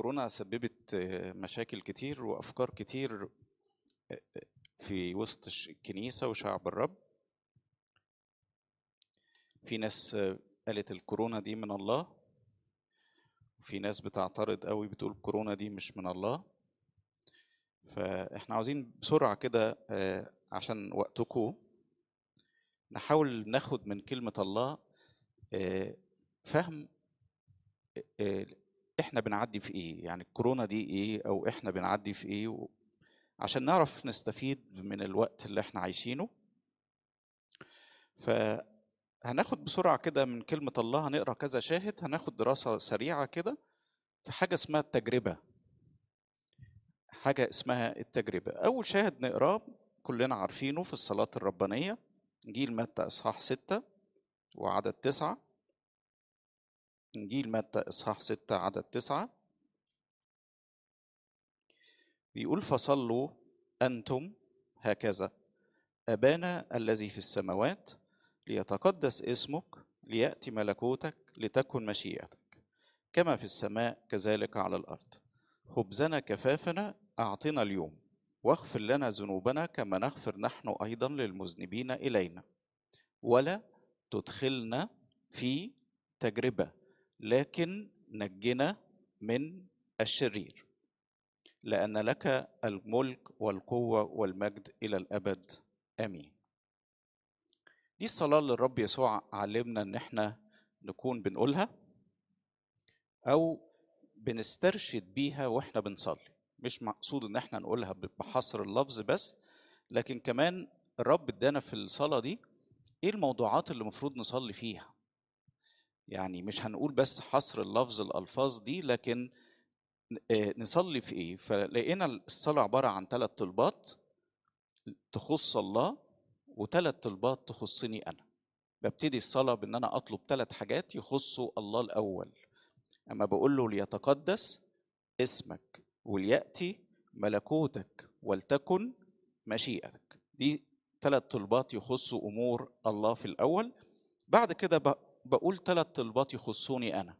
كورونا سببت مشاكل كتير وأفكار كتير في وسط الكنيسة وشعب الرب. في ناس قالت الكورونا دي من الله وفي ناس بتعترض قوي بتقول الكورونا دي مش من الله. فإحنا عاوزين بسرعة كده عشان وقتكم نحاول ناخد من كلمة الله فهم إحنا بنعدي في إيه؟ يعني الكورونا دي إيه؟ أو إحنا بنعدي في إيه؟ و... عشان نعرف نستفيد من الوقت اللي إحنا عايشينه. فهناخد بسرعة كده من كلمة الله هنقرأ كذا شاهد هناخد دراسة سريعة كده في حاجة اسمها التجربة. حاجة اسمها التجربة. أول شاهد نقراه كلنا عارفينه في الصلاة الربانية إنجيل متى إصحاح ستة وعدد تسعة. إنجيل متى إصحاح ستة عدد تسعة؟ بيقول فصلوا أنتم هكذا أبانا الذي في السماوات ليتقدس اسمك ليأتي ملكوتك لتكن مشيئتك. كما في السماء كذلك على الأرض. خبزنا كفافنا أعطنا اليوم. واغفر لنا ذنوبنا كما نغفر نحن أيضا للمذنبين إلينا. ولا تدخلنا في تجربة. لكن نجنا من الشرير لأن لك الملك والقوة والمجد إلى الأبد. آمين. دي الصلاة اللي الرب يسوع علمنا إن إحنا نكون بنقولها أو بنسترشد بيها وإحنا بنصلي. مش مقصود إن إحنا نقولها بحصر اللفظ بس لكن كمان الرب ادانا في الصلاة دي إيه الموضوعات اللي المفروض نصلي فيها؟ يعني مش هنقول بس حصر اللفظ الألفاظ دي لكن نصلي في إيه؟ فلقينا الصلاة عبارة عن ثلاث طلبات تخص الله وثلاث طلبات تخصني أنا. ببتدي الصلاة بإن أنا أطلب ثلاث حاجات يخصوا الله الأول. أما بقول له ليتقدس اسمك وليأتي ملكوتك ولتكن مشيئتك. دي ثلاث طلبات يخصوا أمور الله في الأول. بعد كده بقول ثلاث طلبات يخصوني أنا.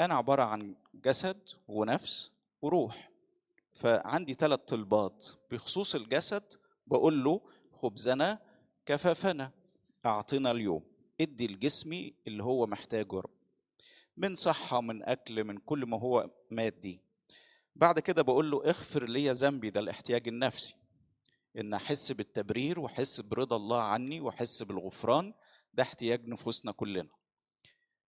أنا عبارة عن جسد ونفس وروح. فعندي ثلاث طلبات. بخصوص الجسد بقول له خبزنا كفافنا. أعطنا اليوم. ادي لجسمي اللي هو محتاجه من صحة من أكل من كل ما هو مادي. بعد كده بقول له اغفر لي ذنبي. ده الاحتياج النفسي. إن أحس بالتبرير وأحس برضا الله عني وأحس بالغفران. ده احتياج نفوسنا كلنا.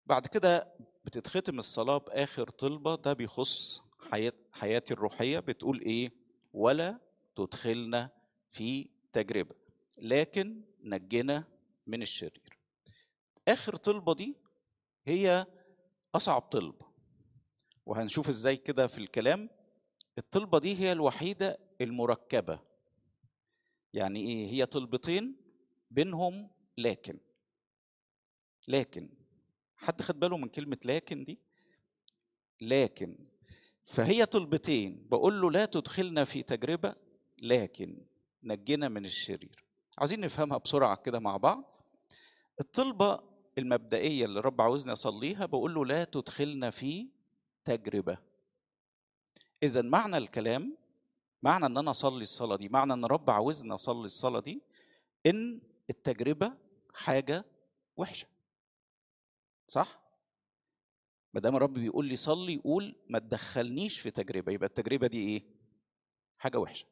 بعد كده بتتختم الصلاة بآخر طلبة ده بيخص حياة حياتي الروحية بتقول إيه؟ ولا تدخلنا في تجربة لكن نجنا من الشرير. آخر طلبة دي هي أصعب طلبة وهنشوف إزاي كده في الكلام الطلبة دي هي الوحيدة المركبة يعني إيه؟ هي طلبتين بينهم لكن لكن حد خد باله من كلمة لكن دي؟ لكن. فهي طلبتين. بقول له لا تدخلنا في تجربة لكن نجنا من الشرير. عايزين نفهمها بسرعة كده مع بعض. الطلبة المبدئية اللي الرب عاوزني أصليها بقول له لا تدخلنا في تجربة. إذا معنى الكلام معنى إن أنا أصلي الصلاة دي معنى إن الرب عاوزني أصلي الصلاة دي إن التجربة حاجة وحشة. صح؟ ما دام الرب بيقول لي صلي يقول ما تدخلنيش في تجربة يبقى التجربة دي إيه؟ حاجة وحشة.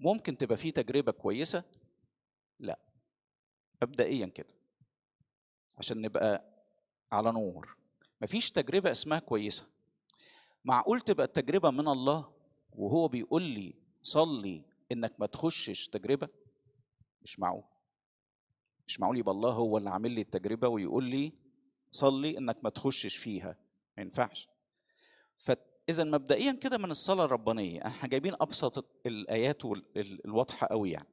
ممكن تبقى في تجربة كويسة؟ لا. مبدئيا كده. عشان نبقى على نور. مفيش تجربة اسمها كويسة. معقول تبقى التجربة من الله وهو بيقول لي صلي إنك ما تخشش تجربة؟ مش معقول. مش معقول يبقى الله هو اللي عامل لي التجربة ويقول لي صلي إنك ما تخشش فيها ما ينفعش. فاذا مبدئيا كده من الصلاة الربانية إحنا جايبين أبسط الآيات الواضحة قوي يعني.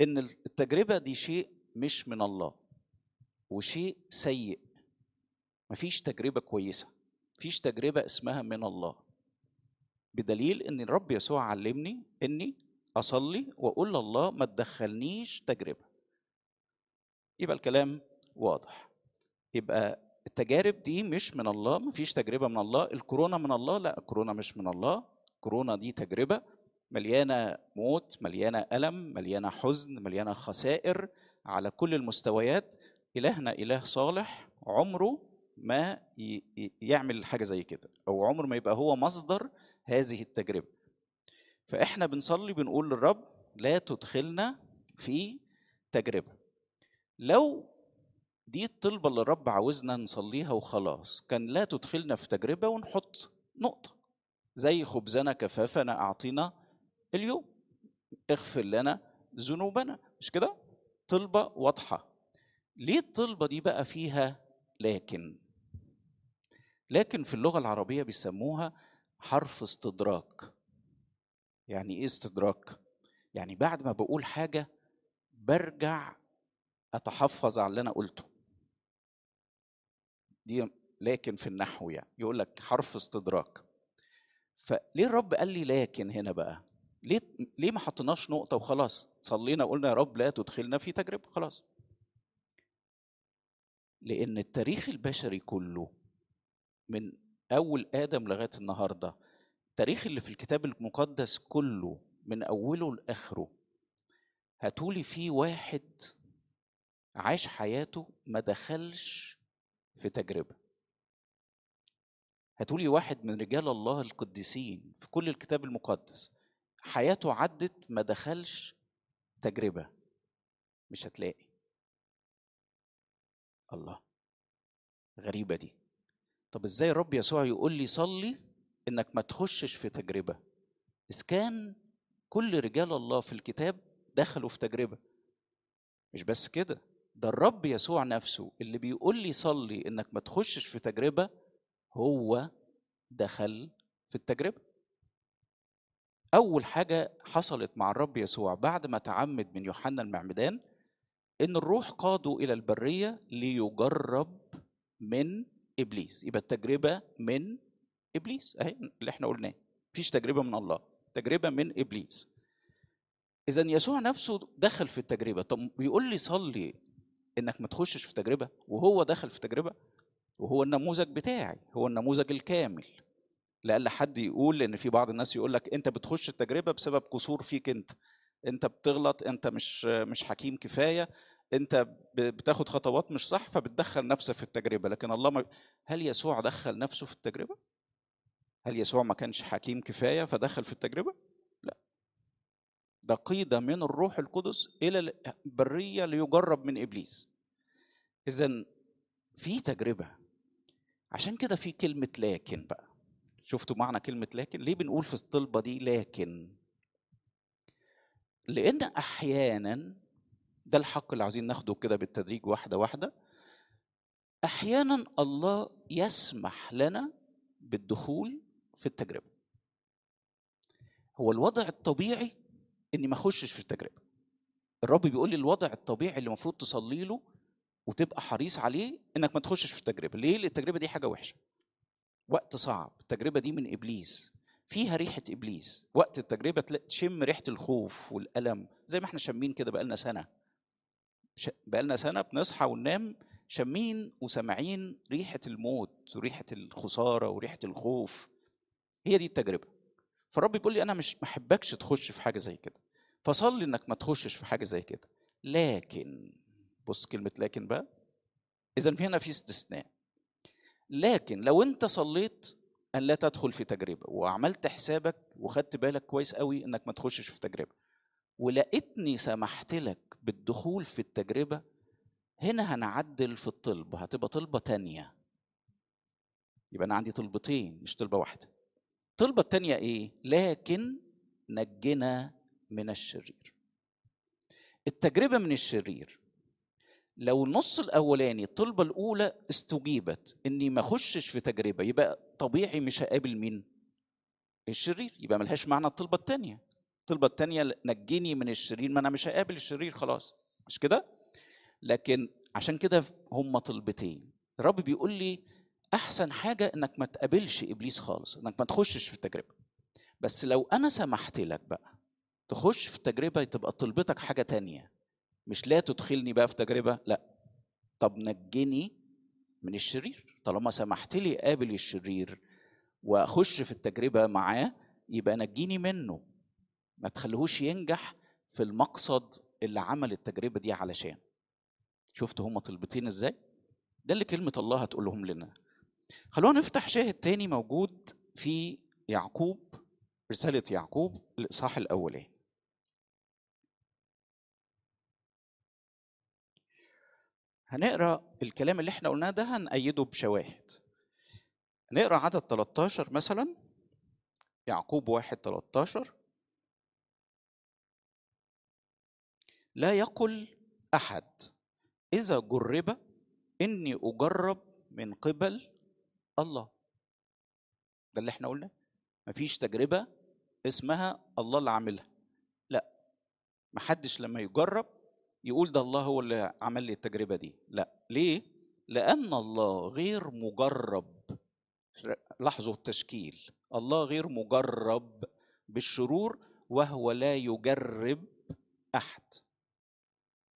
إن التجربة دي شيء مش من الله وشيء سيء. مفيش تجربة كويسة مفيش تجربة اسمها من الله. بدليل إن الرب يسوع علمني إني أصلي وأقول لله ما تدخلنيش تجربة. يبقى الكلام واضح. يبقى التجارب دي مش من الله مفيش تجربة من الله الكورونا من الله لا الكورونا مش من الله كورونا دي تجربة مليانة موت مليانة ألم مليانة حزن مليانة خسائر على كل المستويات. إلهنا إله صالح عمره ما يعمل حاجة زي كده أو عمره ما يبقى هو مصدر هذه التجربة. فإحنا بنصلي بنقول للرب لا تدخلنا في تجربة. لو دي الطلبة اللي الرب عاوزنا نصليها وخلاص. كان لا تدخلنا في تجربة ونحط نقطة. زي خبزنا كفافنا أعطينا اليوم. اغفر لنا ذنوبنا. مش كده؟ طلبة واضحة. ليه الطلبة دي بقى فيها لكن؟ لكن في اللغة العربية بيسموها حرف استدراك. يعني إيه استدراك؟ يعني بعد ما بقول حاجة برجع أتحفظ على اللي أنا قلته. دي لكن في النحو يعني يقول لك حرف استدراك. فليه الرب قال لي لكن هنا بقى؟ ليه ليه ما حطيناش نقطة وخلاص؟ صلينا قلنا يا رب لا تدخلنا في تجربة خلاص. لأن التاريخ البشري كله من أول آدم لغاية النهارده التاريخ اللي في الكتاب المقدس كله من أوله لآخره هاتولي فيه واحد عاش حياته ما دخلش في تجربة. هاتولي واحد من رجال الله القديسين في كل الكتاب المقدس حياته عدت ما دخلش تجربة مش هتلاقي. الله غريبة دي. طب إزاي الرب يسوع يقول لي صلي إنك ما تخشش في تجربة؟ إذ كان كل رجال الله في الكتاب دخلوا في تجربة. مش بس كده. ده الرب يسوع نفسه اللي بيقول لي صلي إنك ما تخشش في تجربة هو دخل في التجربة. أول حاجة حصلت مع الرب يسوع بعد ما تعمد من يوحنا المعمدان إن الروح قاده إلى البرية ليجرب من إبليس. يبقى التجربة من إبليس. أهي اللي إحنا قلناه. مفيش تجربة من الله تجربة من إبليس. اذا يسوع نفسه دخل في التجربة. طب بيقول لي صلي إنك ما تخشش في تجربة وهو دخل في تجربة وهو النموذج بتاعي هو النموذج الكامل. لألا حد يقول إن في بعض الناس يقول لك أنت بتخش التجربة بسبب قصور فيك أنت. أنت بتغلط أنت مش مش حكيم كفاية أنت بتاخد خطوات مش صح فبتدخل نفسك في التجربة. لكن الله ما هل يسوع دخل نفسه في التجربة؟ هل يسوع ما كانش حكيم كفاية فدخل في التجربة؟ ده قيد من الروح القدس إلى البريه ليجرب من إبليس. اذا في تجربة. عشان كده في كلمة لكن بقى. شفتوا معنى كلمة لكن؟ ليه بنقول في الطلبة دي لكن؟ لأن أحيانا ده الحق اللي عايزين ناخده كده بالتدريج واحدة واحدة. أحيانا الله يسمح لنا بالدخول في التجربة. هو الوضع الطبيعي إني ما أخشش في التجربة. الرب بيقول لي الوضع الطبيعي اللي المفروض تصلي له وتبقى حريص عليه إنك ما تخشش في التجربة. ليه؟ التجربة دي حاجة وحشة. وقت صعب. التجربة دي من إبليس. فيها ريحة إبليس. وقت التجربة تشم ريحة الخوف والألم. زي ما إحنا شامين كده بقالنا سنة. بقالنا سنة بنصحى وننام شامين وسامعين ريحة الموت وريحة الخسارة وريحة الخوف. هي دي التجربة. فالرب بيقول لي أنا مش محبكش تخش في حاجة زي كده. فصلي إنك ما تخشش في حاجة زي كده. لكن بص كلمة لكن بقى اذا هنا في استثناء. لكن لو أنت صليت أن لا تدخل في تجربة وعملت حسابك وخدت بالك كويس قوي إنك ما تخشش في تجربة ولقيتني سمحت لك بالدخول في التجربة هنا هنعدل في الطلب هتبقى طلبة تانية. يبقى أنا عندي طلبتين مش طلبة واحدة. الطلبه التانية إيه؟ لكن نجنا من الشرير. التجربة من الشرير. لو النص الأولاني الطلبة الأولى استجيبت إني ما أخشش في تجربة يبقى طبيعي مش هقابل مين؟ الشرير. يبقى ملهاش معنى الطلبة الثانية الطلبة الثانية نجني من الشرير ما أنا مش هقابل الشرير خلاص. مش كده؟ لكن عشان كده هم طلبتين. الرب بيقول لي أحسن حاجة إنك ما تقابلش إبليس خالص إنك ما تخشش في التجربة. بس لو أنا سمحت لك بقى تخش في التجربه تبقى طلبتك حاجة تانية. مش لا تدخلني بقى في تجربة لا. طب نجني من الشرير. طالما سمحت لي أقابل الشرير وأخش في التجربة معاه يبقى نجيني منه. ما تخليهوش ينجح في المقصد اللي عمل التجربة دي علشان. شفت هما طلبتين إزاي؟ ده اللي كلمة الله هتقولهم لنا. خلونا نفتح شاهد تاني موجود في يعقوب رسالة يعقوب الاصحاح الأولاني. هنقرأ الكلام اللي إحنا قلناه ده هنأيده بشواهد. نقرأ عدد 13 مثلا يعقوب واحد 13 لا يقل أحد إذا جرب إني أجرب من قبل الله. ده اللي إحنا قلناه. مفيش تجربة اسمها الله اللي عاملها. لا محدش لما يجرب يقول ده الله هو اللي عمل لي التجربة دي. لا. ليه؟ لأن الله غير مجرب لاحظوا التشكيل. الله غير مجرب بالشرور وهو لا يجرب أحد.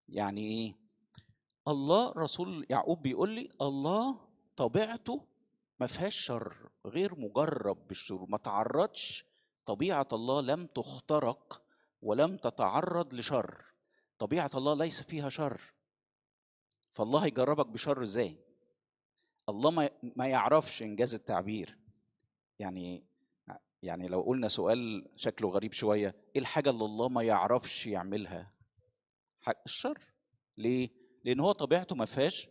يعني إيه؟ الله رسول يعقوب بيقول لي الله طبيعته ما فيهاش شر غير مجرب بالشرور. ما تعرضش طبيعة الله لم تخترق ولم تتعرض لشر. طبيعة الله ليس فيها شر. فالله يجربك بشر إزاي؟ الله ما ما يعرفش إنجاز التعبير. يعني يعني لو قلنا سؤال شكله غريب شوية إيه الحاجة اللي الله ما يعرفش يعملها؟ الشر. ليه؟ لأن هو طبيعته ما فيهاش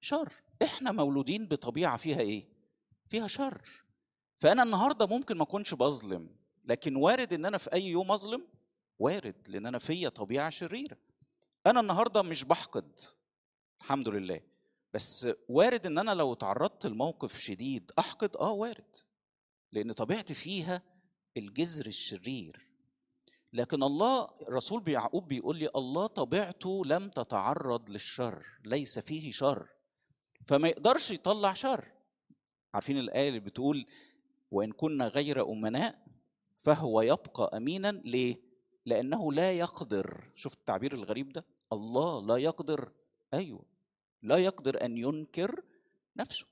شر. إحنا مولودين بطبيعة فيها إيه؟ فيها شر. فأنا النهارده ممكن ما أكونش بظلم لكن وارد إن أنا في أي يوم أظلم وارد لأن أنا فيا طبيعة شريرة. أنا النهارده مش بحقد الحمد لله. بس وارد إن أنا لو تعرضت لموقف شديد أحقد آه وارد. لأن طبيعتي فيها الجذر الشرير. لكن الله رسول يعقوب بيقول لي الله طبيعته لم تتعرض للشر ليس فيه شر. فما يقدرش يطلع شر. عارفين الآية اللي بتقول وإن كنا غير أمناء فهو يبقى أمينا ليه؟ لأنه لا يقدر. شوف التعبير الغريب ده. الله لا يقدر. أيوه. لا يقدر أن ينكر نفسه.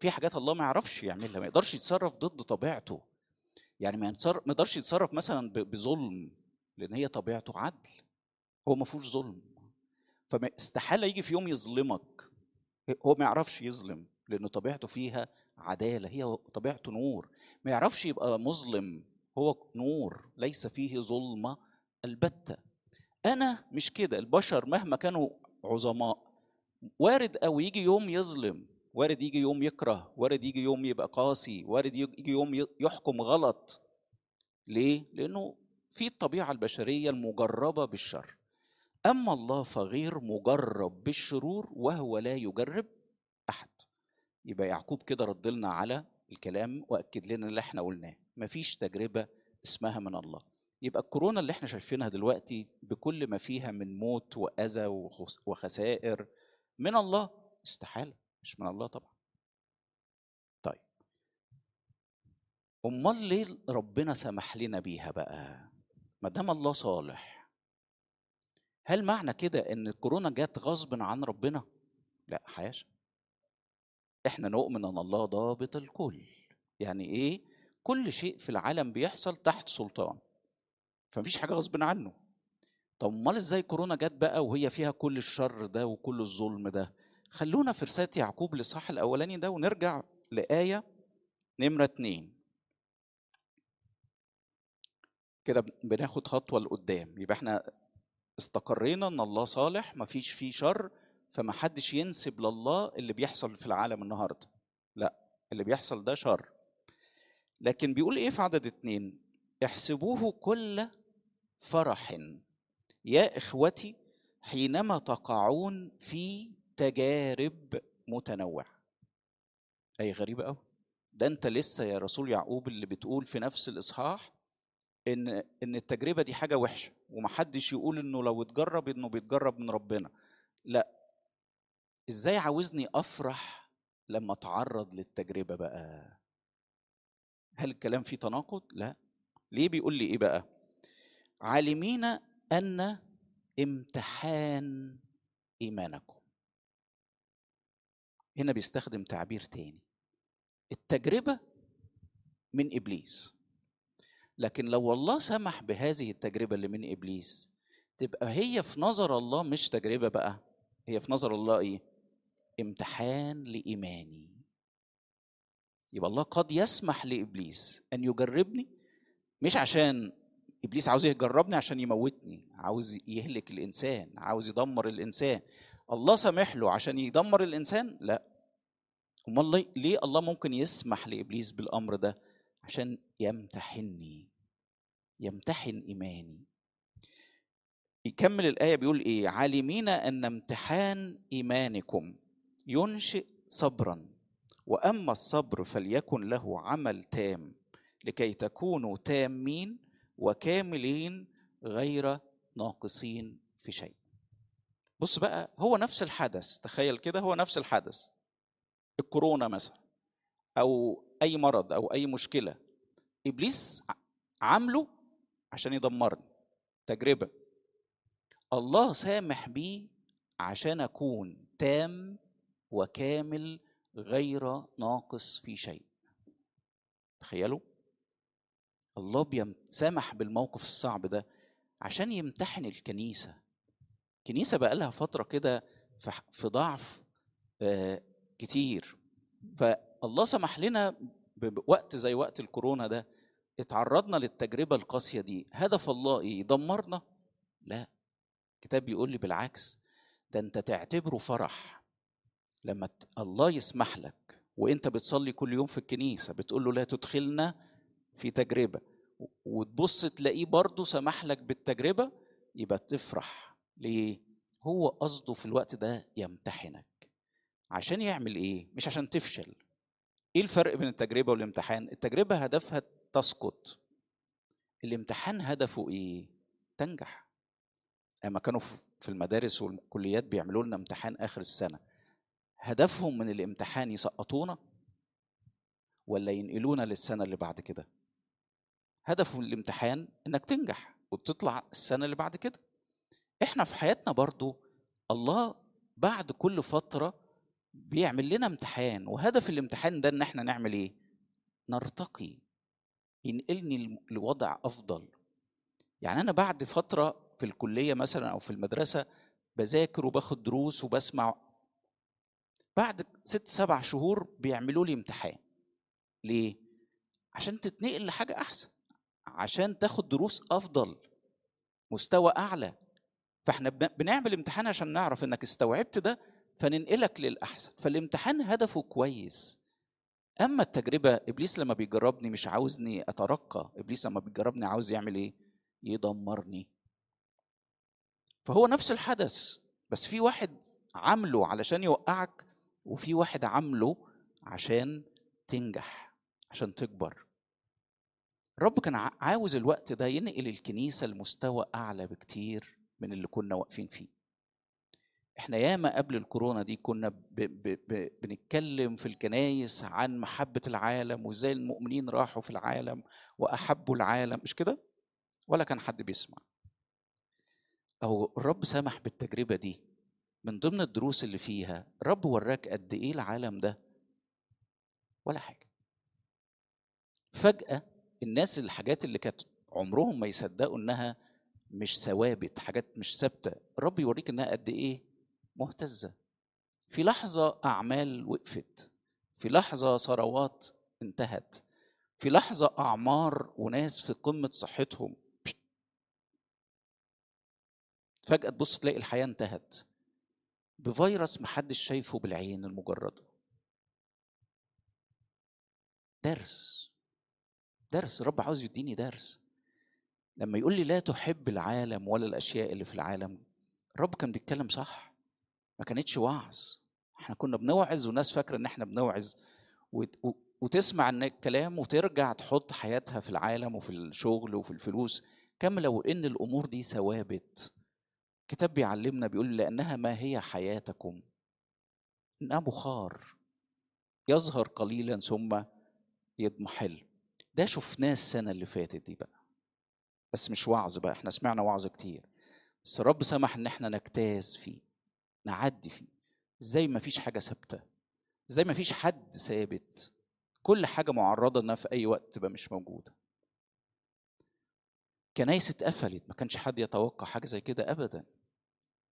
في حاجات الله ما يعرفش يعملها ما يقدرش يتصرف ضد طبيعته. يعني ما يقدرش يتصرف مثلا بظلم لأن هي طبيعته عدل. هو ما فيهوش ظلم. فما استحالة يجي في يوم يظلمك. هو ما يعرفش يظلم لأنه طبيعته فيها عدالة. هي طبيعته نور. ما يعرفش يبقى مظلم. هو نور ليس فيه ظلمة البتة. أنا مش كده البشر مهما كانوا عظماء وارد أو يجي يوم يظلم وارد يجي يوم يكره وارد يجي يوم يبقى قاسي وارد يجي يوم يحكم غلط. ليه؟ لأنه في الطبيعة البشرية المجربة بالشر. أما الله فغير مجرب بالشرور وهو لا يجرب أحد. يبقى يعقوب كده رد لنا على الكلام وأكد لنا اللي إحنا قلناه. مفيش تجربة اسمها من الله. يبقى الكورونا اللي إحنا شايفينها دلوقتي بكل ما فيها من موت وأذى وخسائر من الله؟ استحالة مش من الله طبعا. طيب. أمال ليه ربنا سمح لنا بيها بقى؟ ما دام الله صالح. هل معنى كده إن الكورونا جت غصب عن ربنا؟ لا حاشا إحنا نؤمن أن الله ضابط الكل. يعني إيه؟ كل شيء في العالم بيحصل تحت سلطان فمفيش حاجة غصب عنه. طب أمال إزاي كورونا جت بقى وهي فيها كل الشر ده وكل الظلم ده؟ خلونا في رسالة يعقوب الإصحاح الأولاني ده ونرجع لآية نمرة اتنين. كده بناخد خطوة لقدام. يبقى إحنا استقرينا إن الله صالح مفيش فيه شر فما حدش ينسب لله اللي بيحصل في العالم النهارده. لا اللي بيحصل ده شر. لكن بيقول إيه في عدد اتنين؟ احسبوه كل فرح. يا إخوتي حينما تقعون في تجارب متنوعة. أي غريبة أوي. ده أنت لسه يا رسول يعقوب اللي بتقول في نفس الإصحاح إن إن التجربة دي حاجة وحشة ومحدش يقول إنه لو اتجرب إنه بيتجرب من ربنا. لا. إزاي عاوزني أفرح لما أتعرض للتجربة بقى؟ هل الكلام فيه تناقض؟ لا ليه بيقول لي إيه بقى؟ عالمين أن امتحان إيمانكم هنا بيستخدم تعبير تاني التجربة من إبليس لكن لو الله سمح بهذه التجربة اللي من إبليس تبقى هي في نظر الله مش تجربة بقى هي في نظر الله إيه؟ امتحان لإيماني يبقى الله قد يسمح لإبليس أن يجربني مش عشان إبليس عاوز يجربني عشان يموتني عاوز يهلك الإنسان عاوز يدمر الإنسان. الله سامح له عشان يدمر الإنسان؟ لا. أمال ليه؟ الله ممكن يسمح لإبليس بالأمر ده؟ عشان يمتحني يمتحن إيماني. يكمل الآية بيقول إيه؟ عالمين أن امتحان إيمانكم ينشئ صبرا. وأما الصبر فليكن له عمل تام لكي تكونوا تامين وكاملين غير ناقصين في شيء. بص بقى هو نفس الحدث تخيل كده هو نفس الحدث. الكورونا مثلا أو أي مرض أو أي مشكلة. إبليس عامله عشان يدمرني. تجربة. الله سامح بيه عشان أكون تام وكامل غير ناقص في شيء. تخيلوا؟ الله سامح بالموقف الصعب ده عشان يمتحن الكنيسة. الكنيسه بقى لها فترة كده في ضعف كتير. فالله سمح لنا بوقت زي وقت الكورونا ده اتعرضنا للتجربة القاسية دي. هدف الله إيه؟ يدمرنا؟ لا. الكتاب بيقول لي بالعكس ده أنت تعتبره فرح. لما الله يسمح لك وانت بتصلي كل يوم في الكنيسة بتقول له لا تدخلنا في تجربة وتبص تلاقيه برضه سمح لك بالتجربة يبقى تفرح. ليه؟ هو قصده في الوقت ده يمتحنك. عشان يعمل إيه؟ مش عشان تفشل. إيه الفرق بين التجربة والامتحان؟ التجربة هدفها تسقط. الامتحان هدفه إيه؟ تنجح. لما كانوا في المدارس والكليات بيعملوا لنا امتحان آخر السنة. هدفهم من الامتحان يسقطونا ولا ينقلونا للسنة اللي بعد كده؟ هدف الامتحان إنك تنجح وتطلع السنة اللي بعد كده. إحنا في حياتنا برضو الله بعد كل فترة بيعمل لنا امتحان وهدف الامتحان ده إن إحنا نعمل إيه؟ نرتقي ينقلني لوضع أفضل. يعني أنا بعد فترة في الكلية مثلا أو في المدرسة بذاكر وباخد دروس وبسمع بعد ست سبع شهور بيعملوا لي امتحان. ليه؟ عشان تتنقل لحاجة أحسن عشان تاخد دروس أفضل مستوى أعلى. فإحنا بنعمل امتحان عشان نعرف إنك استوعبت ده فننقلك للأحسن. فالامتحان هدفه كويس. أما التجربة إبليس لما بيجربني مش عاوزني أترقى. إبليس لما بيجربني عاوز يعمل إيه؟ يدمرني. فهو نفس الحدث بس في واحد عامله علشان يوقعك وفي واحد عامله عشان تنجح عشان تكبر. الرب كان عاوز الوقت ده ينقل الكنيسة لمستوى أعلى بكتير من اللي كنا واقفين فيه. إحنا ياما قبل الكورونا دي كنا ب ب ب بنتكلم في الكنايس عن محبة العالم وإزاي المؤمنين راحوا في العالم وأحبوا العالم مش كده؟ ولا كان حد بيسمع. أو الرب سمح بالتجربة دي. من ضمن الدروس اللي فيها الرب وراك قد إيه العالم ده؟ ولا حاجة. فجأة الناس الحاجات اللي كانت عمرهم ما يصدقوا إنها مش ثوابت حاجات مش ثابتة الرب يوريك إنها قد إيه مهتزة. في لحظة أعمال وقفت في لحظة ثروات انتهت في لحظة أعمار وناس في قمة صحتهم. فجأة تبص تلاقي الحياة انتهت. بفيروس محدش شايفه بالعين المجردة. درس. درس. رب عاوز يديني درس. لما يقول لي لا تحب العالم ولا الأشياء اللي في العالم الرب كان بيتكلم صح. ما كانتش وعظ. إحنا كنا بنوعظ والناس فاكرة إن إحنا بنوعظ. وتسمع الكلام وترجع تحط حياتها في العالم وفي الشغل وفي الفلوس. كم لو إن الأمور دي ثوابت. كتاب بيعلمنا بيقول لأنها ما هي حياتكم. انها بخار يظهر قليلا ثم يضمحل ده شفناه السنة اللي فاتت دي بقى. بس مش وعظ بقى إحنا سمعنا وعظ كتير. بس الرب سمح إن إحنا نجتاز فيه نعدي فيه. إزاي ما فيش حاجة ثابتة؟ زي ما فيش حد ثابت؟ كل حاجة معرضة إنها في أي وقت تبقى مش موجودة. كنايس اتقفلت ما كانش حد يتوقع حاجة زي كده أبدا.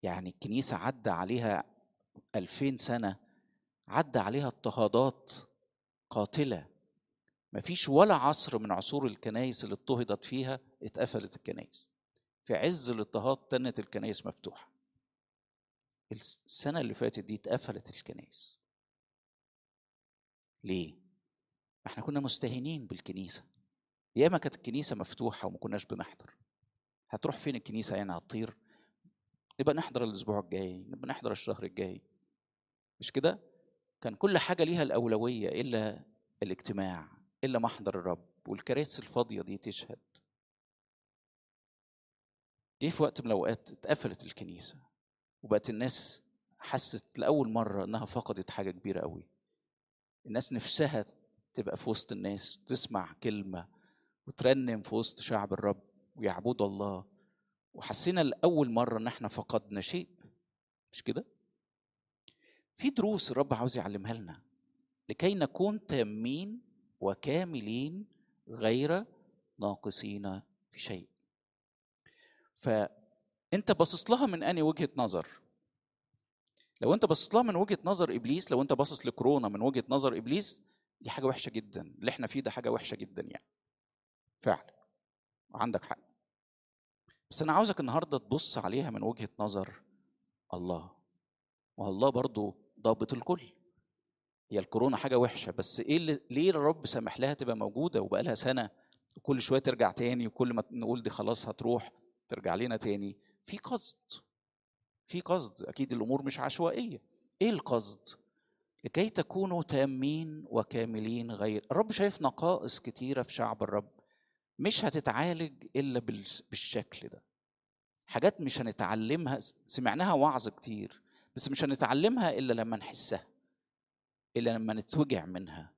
يعني الكنيسة عدى عليها ألفين سنة عدى عليها اضطهادات قاتلة. ما فيش ولا عصر من عصور الكنايس اللي اضطهدت فيها اتقفلت الكنايس في عز الاضطهاد تنت الكنايس مفتوحة. السنة اللي فاتت دي اتقفلت الكنايس ليه؟ إحنا كنا مستهينين بالكنيسة. ياما كانت الكنيسة مفتوحة وما كناش بنحضر. هتروح فين الكنيسة؟ يعني هتطير؟ نبقى نحضر الأسبوع الجاي نبقى نحضر الشهر الجاي. مش كده؟ كان كل حاجة ليها الأولوية إلا الاجتماع إلا محضر الرب والكراسي الفاضية دي تشهد. جه في وقت من الأوقات اتقفلت الكنيسة وبقت الناس حست لأول مرة إنها فقدت حاجة كبيرة قوي الناس نفسها تبقى في وسط الناس تسمع كلمة وترنم في وسط شعب الرب ويعبد الله. وحسينا لأول مرة إن إحنا فقدنا شيء. مش كده؟ في دروس الرب عاوز يعلمها لنا لكي نكون تامين وكاملين غير ناقصين في شيء. فأنت باصص لها من اني وجهة نظر؟ لو أنت باصص لها من وجهة نظر إبليس لو أنت باصص لكورونا من وجهة نظر إبليس دي حاجة وحشة جدا. اللي إحنا فيه ده حاجة وحشة جدا يعني. فعلا. وعندك حق. بس أنا عاوزك النهارده تبص عليها من وجهة نظر الله. والله برضو ضابط الكل. هي الكورونا حاجة وحشة بس إيه اللي ليه الرب سمح لها تبقى موجودة وبقى لها سنة وكل شوية ترجع تاني وكل ما نقول دي خلاص هتروح ترجع لنا تاني؟ في قصد. في قصد. أكيد الأمور مش عشوائية. إيه القصد؟ لكي تكونوا تامين وكاملين غير. الرب شايف نقائص كتيرة في شعب الرب. مش هتتعالج إلا بالشكل ده. حاجات مش هنتعلمها سمعناها وعظ كتير بس مش هنتعلمها إلا لما نحسها إلا لما نتوجع منها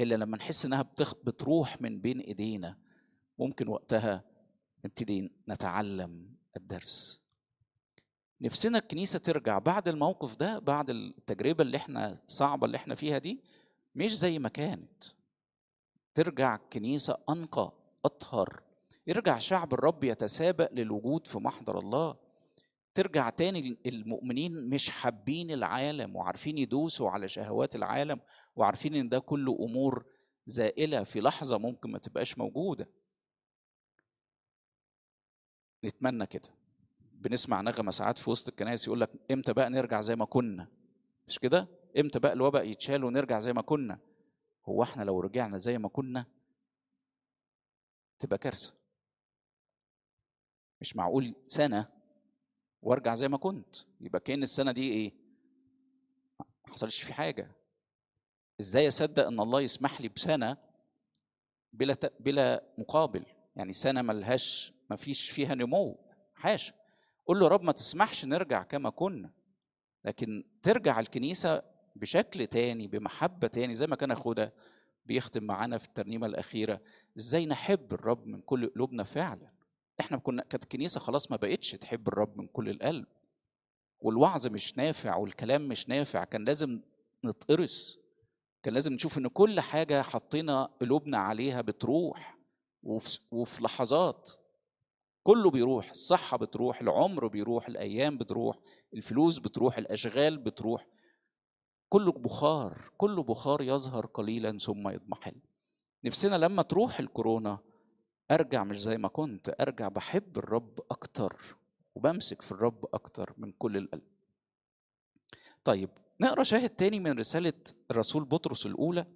إلا لما نحس إنها. بتروح من بين إيدينا. ممكن وقتها نبتدي نتعلم الدرس. نفسنا الكنيسة ترجع بعد الموقف ده بعد التجربة اللي إحنا صعبه اللي إحنا فيها دي مش زي ما كانت. ترجع كنيسه أنقى. أطهر. يرجع شعب الرب يتسابق للوجود في محضر الله. ترجع تاني المؤمنين مش حابين العالم وعارفين يدوسوا على شهوات العالم وعارفين إن ده كله أمور زائلة في لحظة ممكن ما تبقاش موجودة. نتمنى كده. بنسمع نغمة ساعات في وسط الكنائس يقول لك إمتى بقى نرجع زي ما كنا؟ مش كده؟ إمتى بقى الوباء يتشال ونرجع زي ما كنا؟ هو إحنا لو رجعنا زي ما كنا تبقى كارثة. مش معقول سنة وأرجع زي ما كنت. يبقى كأن السنة دي إيه؟ ما حصلش في حاجة. إزاي أصدق إن الله يسمح لي بسنة بلا. بلا مقابل؟ يعني سنة ملهاش ما فيش فيها نمو حاشا قول له رب ما تسمحش نرجع كما كنا. لكن ترجع الكنيسة بشكل تاني بمحبة تاني زي ما كان اخونا بيختم معانا في الترنيمة الأخيرة إزاي نحب الرب من كل قلوبنا فعلا؟ إحنا كنا كانت الكنيسة خلاص ما بقتش تحب الرب من كل القلب والوعظ مش نافع والكلام مش نافع كان لازم نتقرص كان لازم نشوف إن كل حاجة حطينا قلوبنا عليها بتروح وفي, وفي لحظات. كله بيروح الصحة بتروح العمر بيروح الأيام بتروح الفلوس بتروح الأشغال بتروح. كله بخار كله بخار يظهر قليلا ثم يضمحل. نفسنا لما تروح الكورونا أرجع مش زي ما كنت أرجع بحب الرب أكتر وبمسك في الرب أكتر من كل القلب. طيب نقرأ شاهد تاني من رسالة الرسول بطرس الأولى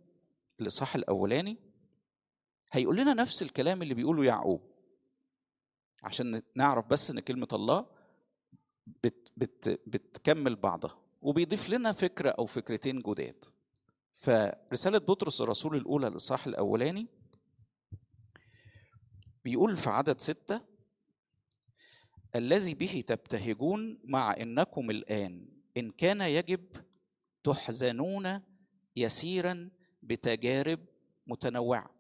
الاصحاح الأولاني. هيقول لنا نفس الكلام اللي بيقوله يعقوب. عشان نعرف بس إن كلمة الله بت بت بتكمل بعضها. وبيضيف لنا فكرة أو فكرتين جداد. فرسالة بطرس الرسول الأولى الاصحاح الأولاني بيقول في عدد ستة الذي به تبتهجون مع إنكم الآن إن كان يجب تحزنون يسيرا بتجارب متنوعة.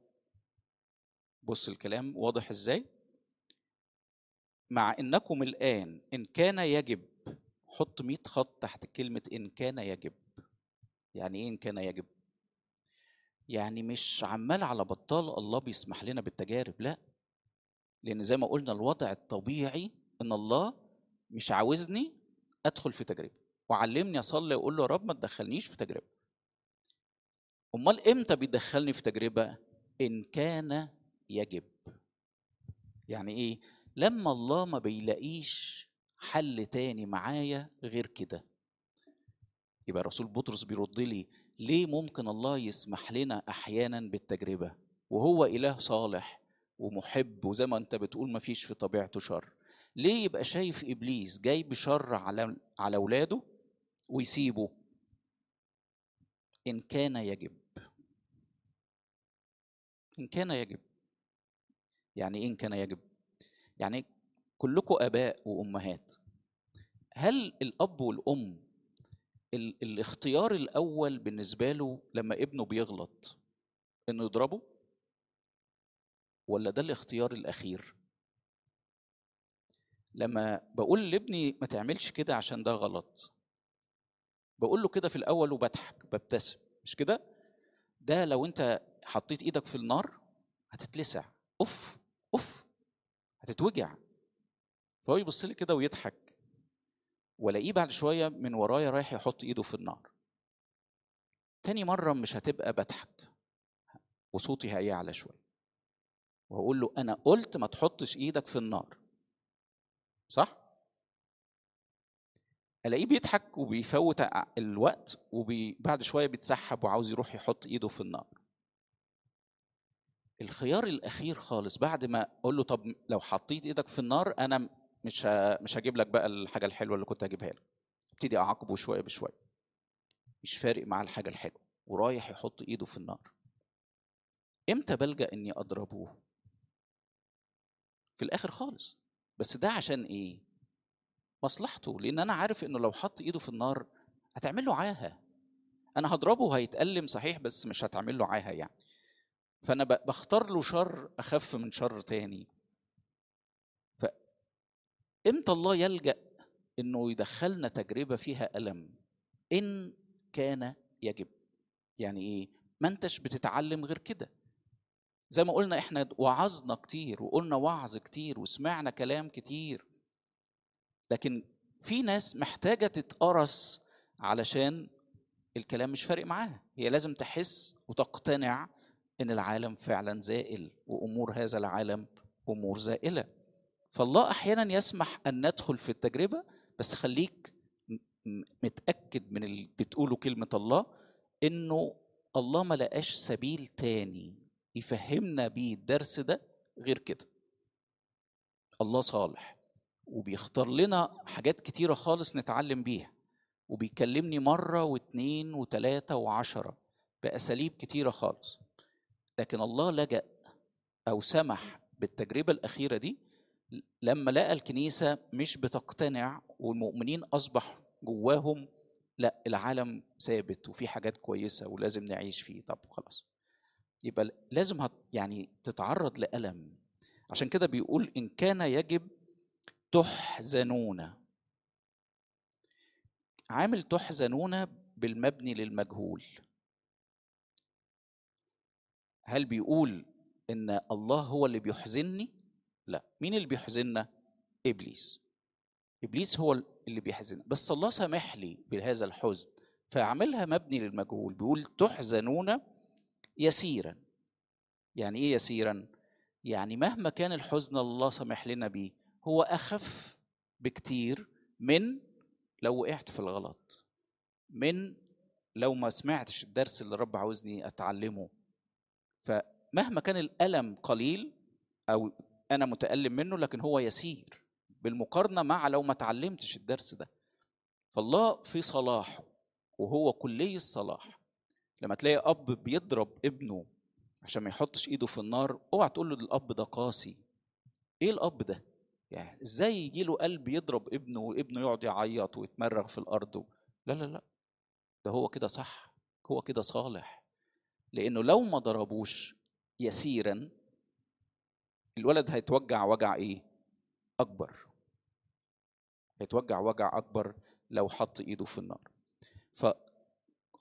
بص الكلام واضح إزاي؟ مع إنكم الآن إن كان يجب حط 100 خط تحت كلمة إن كان يجب. يعني إيه إن كان يجب؟ يعني مش عمال على بطال الله بيسمح لنا بالتجارب لأ. لأن زي ما قلنا الوضع الطبيعي إن الله مش عاوزني أدخل في تجربة. وعلمني أصلي وأقول له يا رب ما تدخلنيش في تجربة. أمال إمتى بيدخلني في تجربة؟ إن كان يجب. يعني إيه؟ لما الله ما بيلاقيش حل تاني معايا غير كده. يبقى رسول بطرس بيرد لي ليه ممكن الله يسمح لنا أحيانا بالتجربة؟ وهو إله صالح ومحب وزي ما أنت بتقول ما فيش في طبيعته شر. ليه يبقى شايف إبليس جاي بشر على على اولاده ويسيبه؟ إن كان يجب. إن كان يجب. يعني إيه إن كان يجب؟ يعني كلكم آباء وأمهات. هل الأب والأم ال- الاختيار الأول بالنسبة له لما ابنه بيغلط إنه يضربه؟ ولا ده الاختيار الأخير؟ لما بقول لابني ما تعملش كده عشان ده غلط بقول له كده في الأول وبضحك ببتسم مش كده؟ ده لو أنت حطيت إيدك في النار هتتلسع أوف أوف هتتوجع. فهو يبص لي كده ويضحك. والاقيه بعد شوية من ورايا رايح يحط ايده في النار. تاني مرة مش هتبقى بضحك. وصوتي هيعلى شوية. وهقول له أنا قلت ما تحطش إيدك في النار. صح؟ الاقيه بيضحك وبيفوت الوقت وبعد شوية بيتسحب وعاوز يروح يحط ايده في النار. الخيار الأخير خالص بعد ما أقول له طب لو حطيت إيدك في النار أنا مش مش هجيب لك بقى الحاجة الحلوة اللي كنت هجيبها لك. ابتدي أعاقبه شوية بشوية. مش فارق معاه الحاجة الحلوة. ورايح يحط إيده في النار. إمتى بلجأ إني اضربه في الآخر خالص. بس ده عشان إيه؟ مصلحته. لأن أنا عارف إنه لو حط إيده في النار هتعمل له عاهة. أنا هضربه هيتألم صحيح بس مش هتعمل له عاهة يعني. فأنا بختار له شر أخف من شر تاني. فامتى الله يلجأ إنه يدخلنا تجربة فيها ألم؟ إن كان يجب. يعني إيه؟ ما أنتش بتتعلم غير كده. زي ما قلنا إحنا وعظنا كتير وقلنا وعظ كتير وسمعنا كلام كتير. لكن في ناس محتاجة تتقرص علشان الكلام مش فارق معاها. هي لازم تحس وتقتنع إن العالم فعلا زائل وأمور هذا العالم أمور زائلة. فالله أحيانا يسمح أن ندخل في التجربة بس خليك متأكد من اللي بتقوله كلمة الله إنه الله ما لقاش سبيل تاني يفهمنا بيه الدرس ده غير كده. الله صالح وبيختار لنا حاجات كتيرة خالص نتعلم بيها وبيكلمني مرة واتنين وتلاتة وعشرة بأساليب كتيرة خالص. لكن الله لجأ أو سمح بالتجربة الأخيرة دي لما لقى الكنيسة مش بتقتنع والمؤمنين أصبح جواهم لأ العالم ثابت وفي حاجات كويسة ولازم نعيش فيه. طب خلاص. يبقى لازم هت يعني تتعرض لألم. عشان كده بيقول إن كان يجب تحزنون. عامل تحزنون بالمبني للمجهول. هل بيقول إن الله هو اللي بيحزنني؟ لا مين اللي بيحزننا؟ إبليس. إبليس هو اللي بيحزن بس الله سامح لي بهذا الحزن فاعملها مبني للمجهول بيقول تحزنون يسيرا. يعني إيه يسيرا؟ يعني مهما كان الحزن الله سامح لنا بيه هو أخف بكتير من لو وقعت في الغلط من لو ما سمعتش الدرس اللي رب عاوزني أتعلمه. فمهما كان الألم قليل أو أنا متألم منه لكن هو يسير بالمقارنة مع لو ما اتعلمتش الدرس ده. فالله في صلاحه وهو كلي الصلاح. لما تلاقي أب بيضرب ابنه عشان ما يحطش إيده في النار اوعى تقول له الأب ده قاسي. إيه الأب ده؟ يعني إزاي يجي له قلب يضرب ابنه وابنه يقعد يعيط ويتمرغ في الأرض لا لا لا. ده هو كده صح هو كده صالح. لأنه لو ما ضربوش يسيرا الولد هيتوجع وجع إيه؟ أكبر. هيتوجع وجع أكبر لو حط إيده في النار.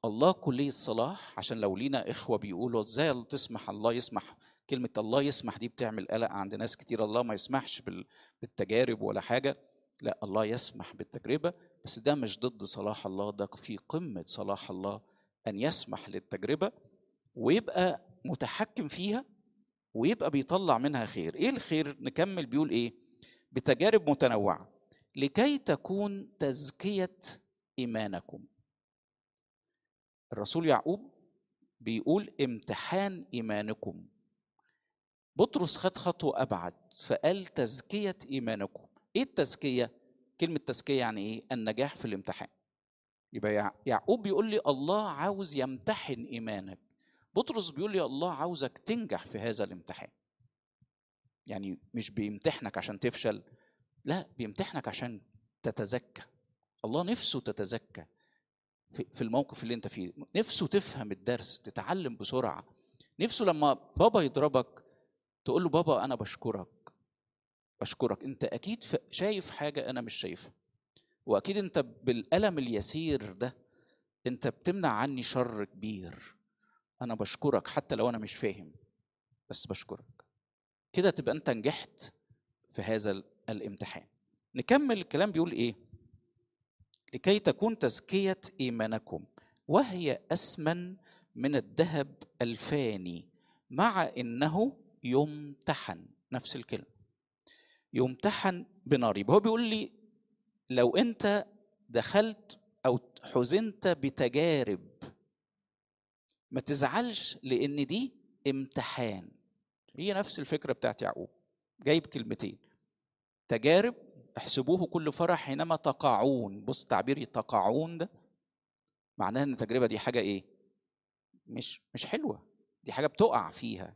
الله كلي الصلاح عشان لو لينا إخوة بيقولوا إزاي تسمح الله يسمح. كلمة الله يسمح دي بتعمل قلق عند ناس كتير. الله ما يسمحش بال- بالتجارب ولا حاجة. لا الله يسمح بالتجربة. بس ده مش ضد صلاح الله ده في قمة صلاح الله أن يسمح للتجربة ويبقى متحكم فيها ويبقى بيطلع منها خير. إيه الخير؟ نكمل بيقول إيه؟ بتجارب متنوعة. لكي تكون تزكية إيمانكم. الرسول يعقوب بيقول امتحان إيمانكم. بطرس خد خطوة أبعد فقال تزكية إيمانكم. إيه التزكية؟ كلمة تزكية يعني إيه؟ النجاح في الامتحان. يبقى يع- يعقوب بيقول لي الله عاوز يمتحن إيمانك. بطرس بيقول لي الله عاوزك تنجح في هذا الامتحان. يعني مش بيمتحنك عشان تفشل لا بيمتحنك عشان تتزكى الله نفسه تتزكى في الموقف اللي انت فيه. نفسه تفهم الدرس تتعلم بسرعة. نفسه لما بابا يضربك تقول له بابا أنا بشكرك بشكرك. أنت أكيد شايف حاجة أنا مش شايفها. وأكيد أنت بالألم اليسير ده أنت بتمنع عني شر كبير. أنا بشكرك حتى لو أنا مش فاهم بس بشكرك. كده تبقى أنت نجحت في هذا ال- الامتحان. نكمل الكلام بيقول إيه؟ لكي تكون تزكية إيمانكم وهي اثمن من الذهب الفاني مع إنه يمتحن. نفس الكلمة. يمتحن بنار يبقى هو بيقول لي لو أنت دخلت أو حزنت بتجارب ما تزعلش لأن دي امتحان. هي نفس الفكرة بتاعت يعقوب. جايب كلمتين. تجارب احسبوه كل فرح حينما تقعون. بص تعبير تقعون ده معناه إن التجربة دي حاجة إيه؟ مش مش حلوة. دي حاجة بتقع فيها.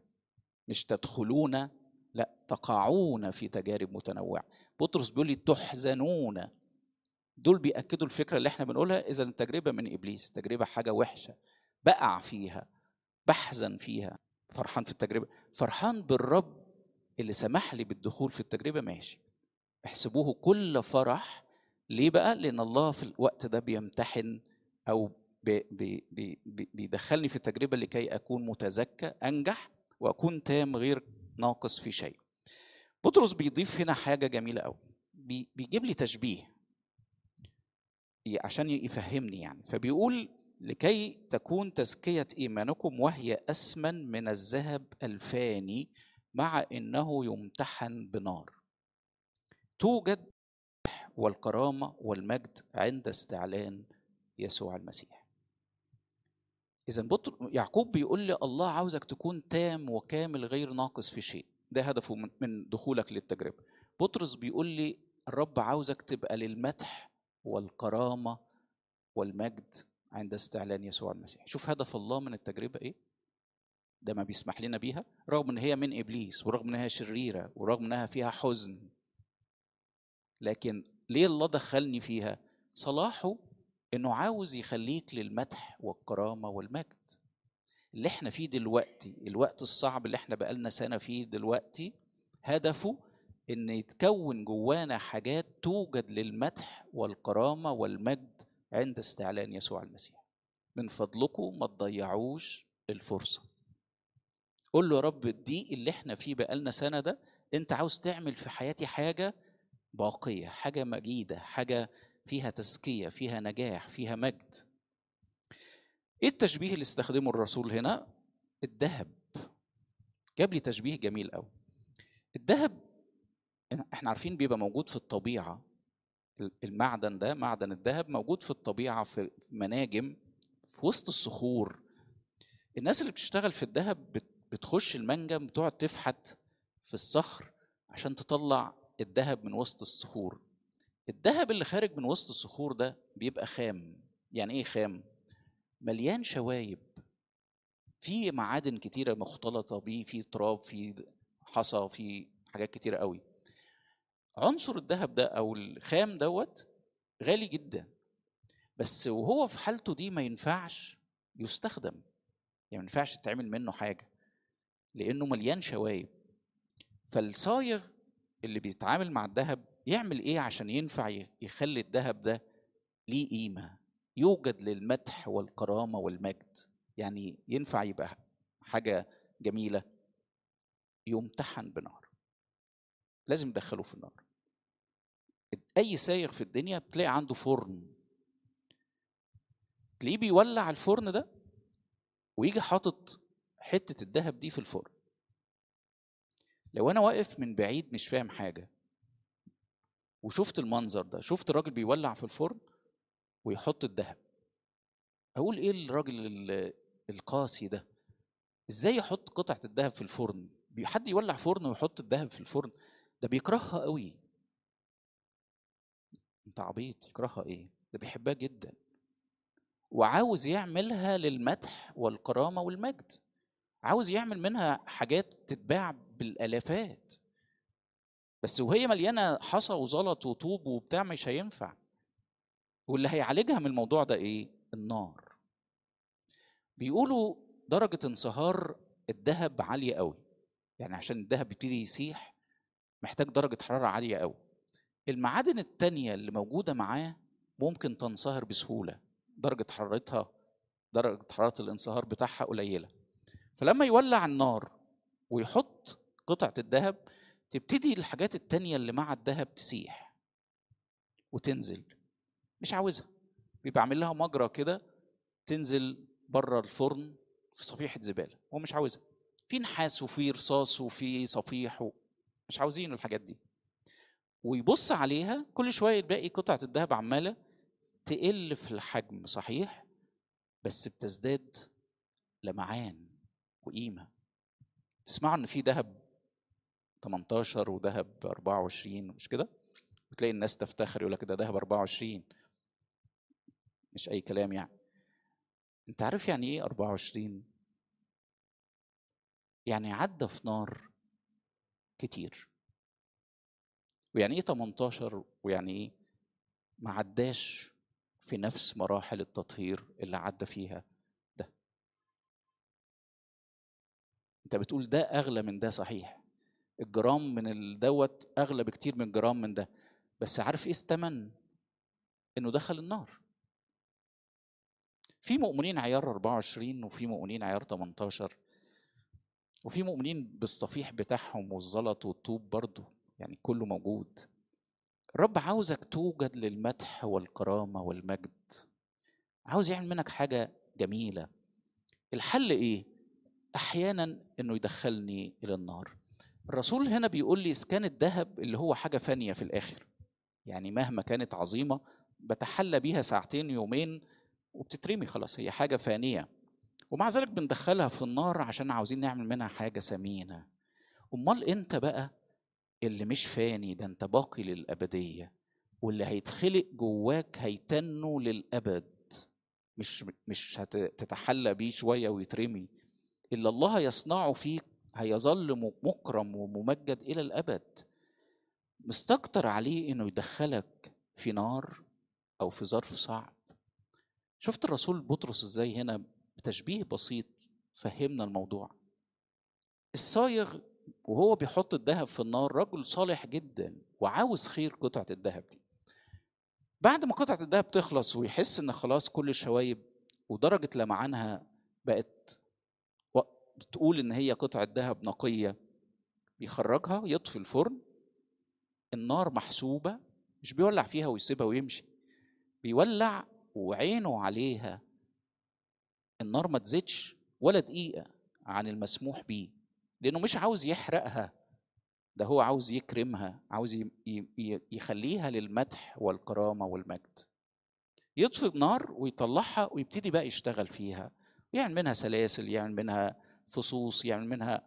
مش تدخلون لا تقعون في تجارب متنوعة. بطرس بيقول لي تحزنون. دول بيأكدوا الفكرة اللي إحنا بنقولها إذا التجربة من إبليس. تجربة حاجة وحشة. بقع فيها بحزن فيها فرحان في التجربة. فرحان بالرب اللي سمح لي بالدخول في التجربة ماشي. احسبوه كل فرح. ليه بقى؟ لأن الله في الوقت ده بيمتحن أو بي بي بي بي- بيدخلني في التجربة لكي أكون متزكى أنجح وأكون تام غير ناقص في شيء. بطرس بيضيف هنا حاجة جميلة أوي. بي- بيجيب لي تشبيه. عشان يفهمني يعني. فبيقول لكي تكون تزكية إيمانكم وهي أثمن من الذهب الفاني مع إنه يمتحن بنار. توجد والكرامة والمجد عند استعلان يسوع المسيح. إذا يعقوب بيقول لي الله عاوزك تكون تام وكامل غير ناقص في شيء. ده هدفه من دخولك للتجربة. بطرس بيقول لي الرب عاوزك تبقى للمدح والكرامة والمجد عند استعلان يسوع المسيح. شوف هدف الله من التجربة إيه؟ ده ما بيسمح لنا بيها رغم إن هي من إبليس ورغم إنها شريرة ورغم إنها فيها حزن. لكن ليه الله دخلني فيها؟ صلاحه إنه عاوز يخليك للمدح والكرامة والمجد. اللي إحنا فيه دلوقتي الوقت الصعب اللي إحنا بقالنا سنة فيه دلوقتي هدفه إن يتكون جوانا حاجات توجد للمدح والكرامة والمجد عند استعلان يسوع المسيح. من فضلكم ما تضيعوش الفرصة. قول له يا رب دي اللي إحنا فيه بقالنا سنة ده انت عاوز تعمل في حياتي حاجة باقية حاجة مجيدة حاجة فيها تزكية فيها نجاح فيها مجد. إيه التشبيه اللي استخدمه الرسول هنا؟ الذهب. جاب لي تشبيه جميل قوي. الذهب إحنا عارفين بيبقى موجود في الطبيعة المعدن ده معدن الذهب موجود في الطبيعة في مناجم في وسط الصخور. الناس اللي بتشتغل في الذهب بت- بتخش المنجم بتقعد تفحت في الصخر عشان تطلع الذهب من وسط الصخور. الذهب اللي خارج من وسط الصخور ده بيبقى خام. يعني إيه خام؟ مليان شوايب. في معادن كتيرة مختلطة بيه في تراب في حصى في حاجات كتيرة قوي. عنصر الذهب ده أو الخام دوت غالي جدا بس وهو في حالته دي ما ينفعش يستخدم يعني ما ينفعش تعمل منه حاجة لأنه مليان شوايب. فالصايغ اللي بيتعامل مع الذهب يعمل إيه عشان ينفع يخلي الذهب ده ليه قيمة؟ يوجد للمدح والكرامة والمجد يعني ينفع يبقى حاجة جميلة يمتحن بنار. لازم يدخلوه في النار. أي سايغ في الدنيا بتلاقي عنده فرن. تلاقيه بيولع الفرن ده ويجي حاطط حتة الذهب دي في الفرن. لو أنا واقف من بعيد مش فاهم حاجة وشفت المنظر ده شفت الراجل بيولع في الفرن ويحط الذهب أقول إيه الراجل القاسي ده؟ إزاي يحط قطعة الذهب في الفرن؟ حد يولع فرن ويحط الذهب في الفرن؟ ده بيكرهها قوي أنت عبيط يكرهها إيه؟ ده بيحبها جدا. وعاوز يعملها للمدح والكرامة والمجد. عاوز يعمل منها حاجات تتباع بالآلافات. بس وهي مليانة حصى وزلط وطوب وبتاع مش هينفع. واللي هيعالجها من الموضوع ده إيه؟ النار. بيقولوا درجة انصهار الذهب عالية قوي يعني عشان الذهب يبتدي يسيح محتاج درجة حرارة عالية قوي المعادن التانية اللي موجودة معاه ممكن تنصهر بسهولة. درجة حرارتها درجة حرارة الانصهار بتاعها قليلة. فلما يولع النار ويحط قطعة الذهب تبتدي الحاجات التانية اللي مع الذهب تسيح وتنزل. مش عاوزها. بيبقى عامل لها مجرى كده تنزل بره الفرن في صفيحة زبالة. هو مش عاوزها. في نحاس وفي رصاص وفي صفيح و... مش عاوزين الحاجات دي. ويبص عليها كل شوية تلاقي قطعة الذهب عمالة تقل في الحجم صحيح؟ بس بتزداد لمعان وقيمة. تسمعوا إن في ذهب 18 وذهب 24 مش كده؟ وتلاقي الناس تفتخر يقول لك ده ذهب 24 مش أي كلام يعني. أنت عارف يعني إيه 24 يعني عدى في نار كتير. ويعني إيه 18 ويعني إيه ما عداش في نفس مراحل التطهير اللي عدى فيها ده. أنت بتقول ده أغلى من ده صحيح. الجرام من الدوت أغلى بكتير من جرام من ده. بس عارف إيه الثمن؟ إنه دخل النار. في مؤمنين عيار 24 وفي مؤمنين عيار 18 وفي مؤمنين بالصفيح بتاعهم والزلط والطوب برضه يعني كله موجود. الرب عاوزك توجد للمدح والكرامة والمجد. عاوز يعمل منك حاجة جميلة. الحل إيه؟ أحيانا إنه يدخلني إلى النار. الرسول هنا بيقول لي كان الذهب اللي هو حاجة فانية في الآخر يعني مهما كانت عظيمة بتحلى بيها ساعتين يومين وبتترمي خلاص هي حاجة فانية. ومع ذلك بندخلها في النار عشان عاوزين نعمل منها حاجة ثمينة. أمال إنت بقى اللي مش فاني ده أنت باقي للأبدية واللي هيتخلق جواك هيتنوا للأبد. مش مش هتتحلى بيه شوية ويترمي. إلا الله يصنعه فيك هيظل مكرم وممجد إلى الأبد. مستكتر عليه إنه يدخلك في نار أو في ظرف صعب. شفت الرسول بطرس إزاي هنا بتشبيه بسيط فهمنا الموضوع. الصايغ وهو بيحط الذهب في النار رجل صالح جدا وعاوز خير قطعة الذهب دي. بعد ما قطعة الذهب تخلص ويحس إن خلاص كل الشوايب ودرجة لمعانها بقت تقول إن هي قطعة ذهب نقية بيخرجها يطفي الفرن النار محسوبة مش بيولع فيها ويسيبها ويمشي بيولع وعينه عليها النار ما تزيدش ولا دقيقة عن المسموح بيه لأنه مش عاوز يحرقها ده هو عاوز يكرمها عاوز يخليها للمدح والكرامة والمجد. يطفي النار ويطلعها ويبتدي بقى يشتغل فيها يعمل منها سلاسل يعمل منها فصوص يعمل منها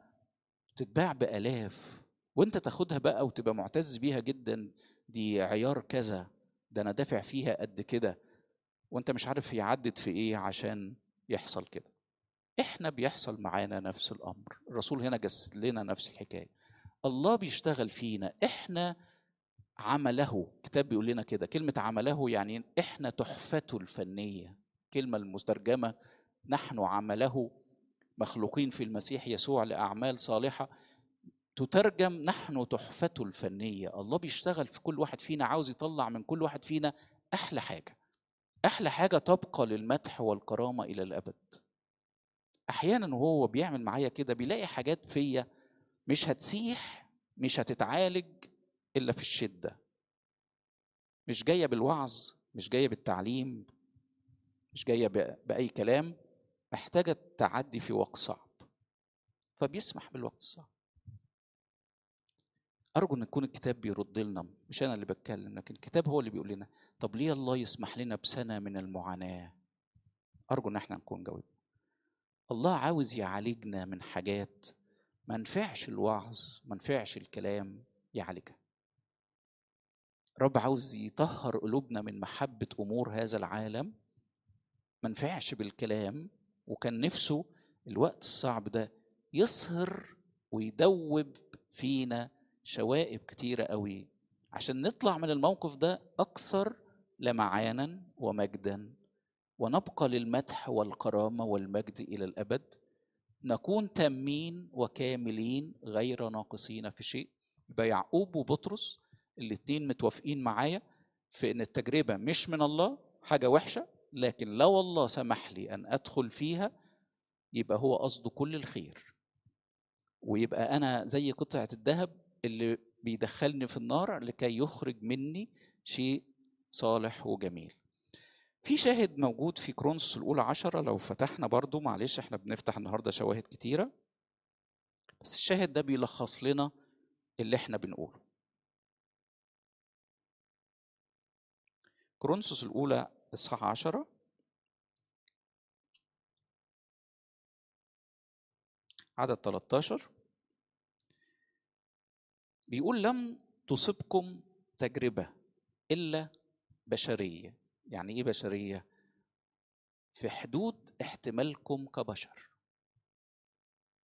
تتباع بآلاف وأنت تاخدها بقى وتبقى معتز بيها جدا دي عيار كذا ده أنا دافع فيها قد كده وأنت مش عارف هي عدت في إيه عشان يحصل كده. إحنا بيحصل معانا نفس الأمر. الرسول هنا جسد لنا نفس الحكاية. الله بيشتغل فينا. إحنا عمله. كتاب بيقول لنا كده. كلمة عمله يعني إحنا تحفته الفنية. كلمة المترجمه نحن عمله. مخلوقين في المسيح يسوع لأعمال صالحة. تترجم نحن تحفته الفنية. الله بيشتغل في كل واحد فينا. عاوز يطلع من كل واحد فينا أحلى حاجة. أحلى حاجة تبقى للمدح والكرامة إلى الأبد. أحيانا وهو بيعمل معايا كده بيلاقي حاجات فيا مش هتسيح مش هتتعالج إلا في الشدة. مش جاية بالوعظ مش جاية بالتعليم مش جاية بأي كلام محتاجة تعدي في وقت صعب. فبيسمح بالوقت الصعب. أرجو إن يكون الكتاب بيرد لنا مش أنا اللي بتكلم لكن الكتاب هو اللي بيقول لنا طب ليه الله يسمح لنا بسنة من المعاناة؟ أرجو إن إحنا نكون جاوبنا الله عاوز يعالجنا من حاجات ما نفعش الوعظ ما نفعش الكلام يعالجها. رب عاوز يطهر قلوبنا من محبة أمور هذا العالم ما نفعش بالكلام وكان نفسه الوقت الصعب ده يصهر ويدوب فينا شوائب كتيرة قوي عشان نطلع من الموقف ده أكثر لمعانا ومجدا ونبقى للمدح والكرامة والمجد إلى الأبد نكون تامين وكاملين غير ناقصين في شيء. يبقى يعقوب وبطرس الاتنين متوافقين معايا في إن التجربة مش من الله حاجة وحشة لكن لو الله سمح لي أن أدخل فيها يبقى هو قصده كل الخير. ويبقى أنا زي قطعة الذهب اللي بيدخلني في النار لكي يخرج مني شيء صالح وجميل. في شاهد موجود في كرونس الأولى عشرة لو فتحنا برضو معلش إحنا بنفتح النهاردة شواهد كتيرة. بس الشاهد ده بيلخص لنا اللي إحنا بنقوله. كرونسوس الأولى إصحاح عشرة. عدد 13 بيقول لم تصبكم تجربة إلا بشرية. يعني إيه بشرية؟ في حدود احتمالكم كبشر.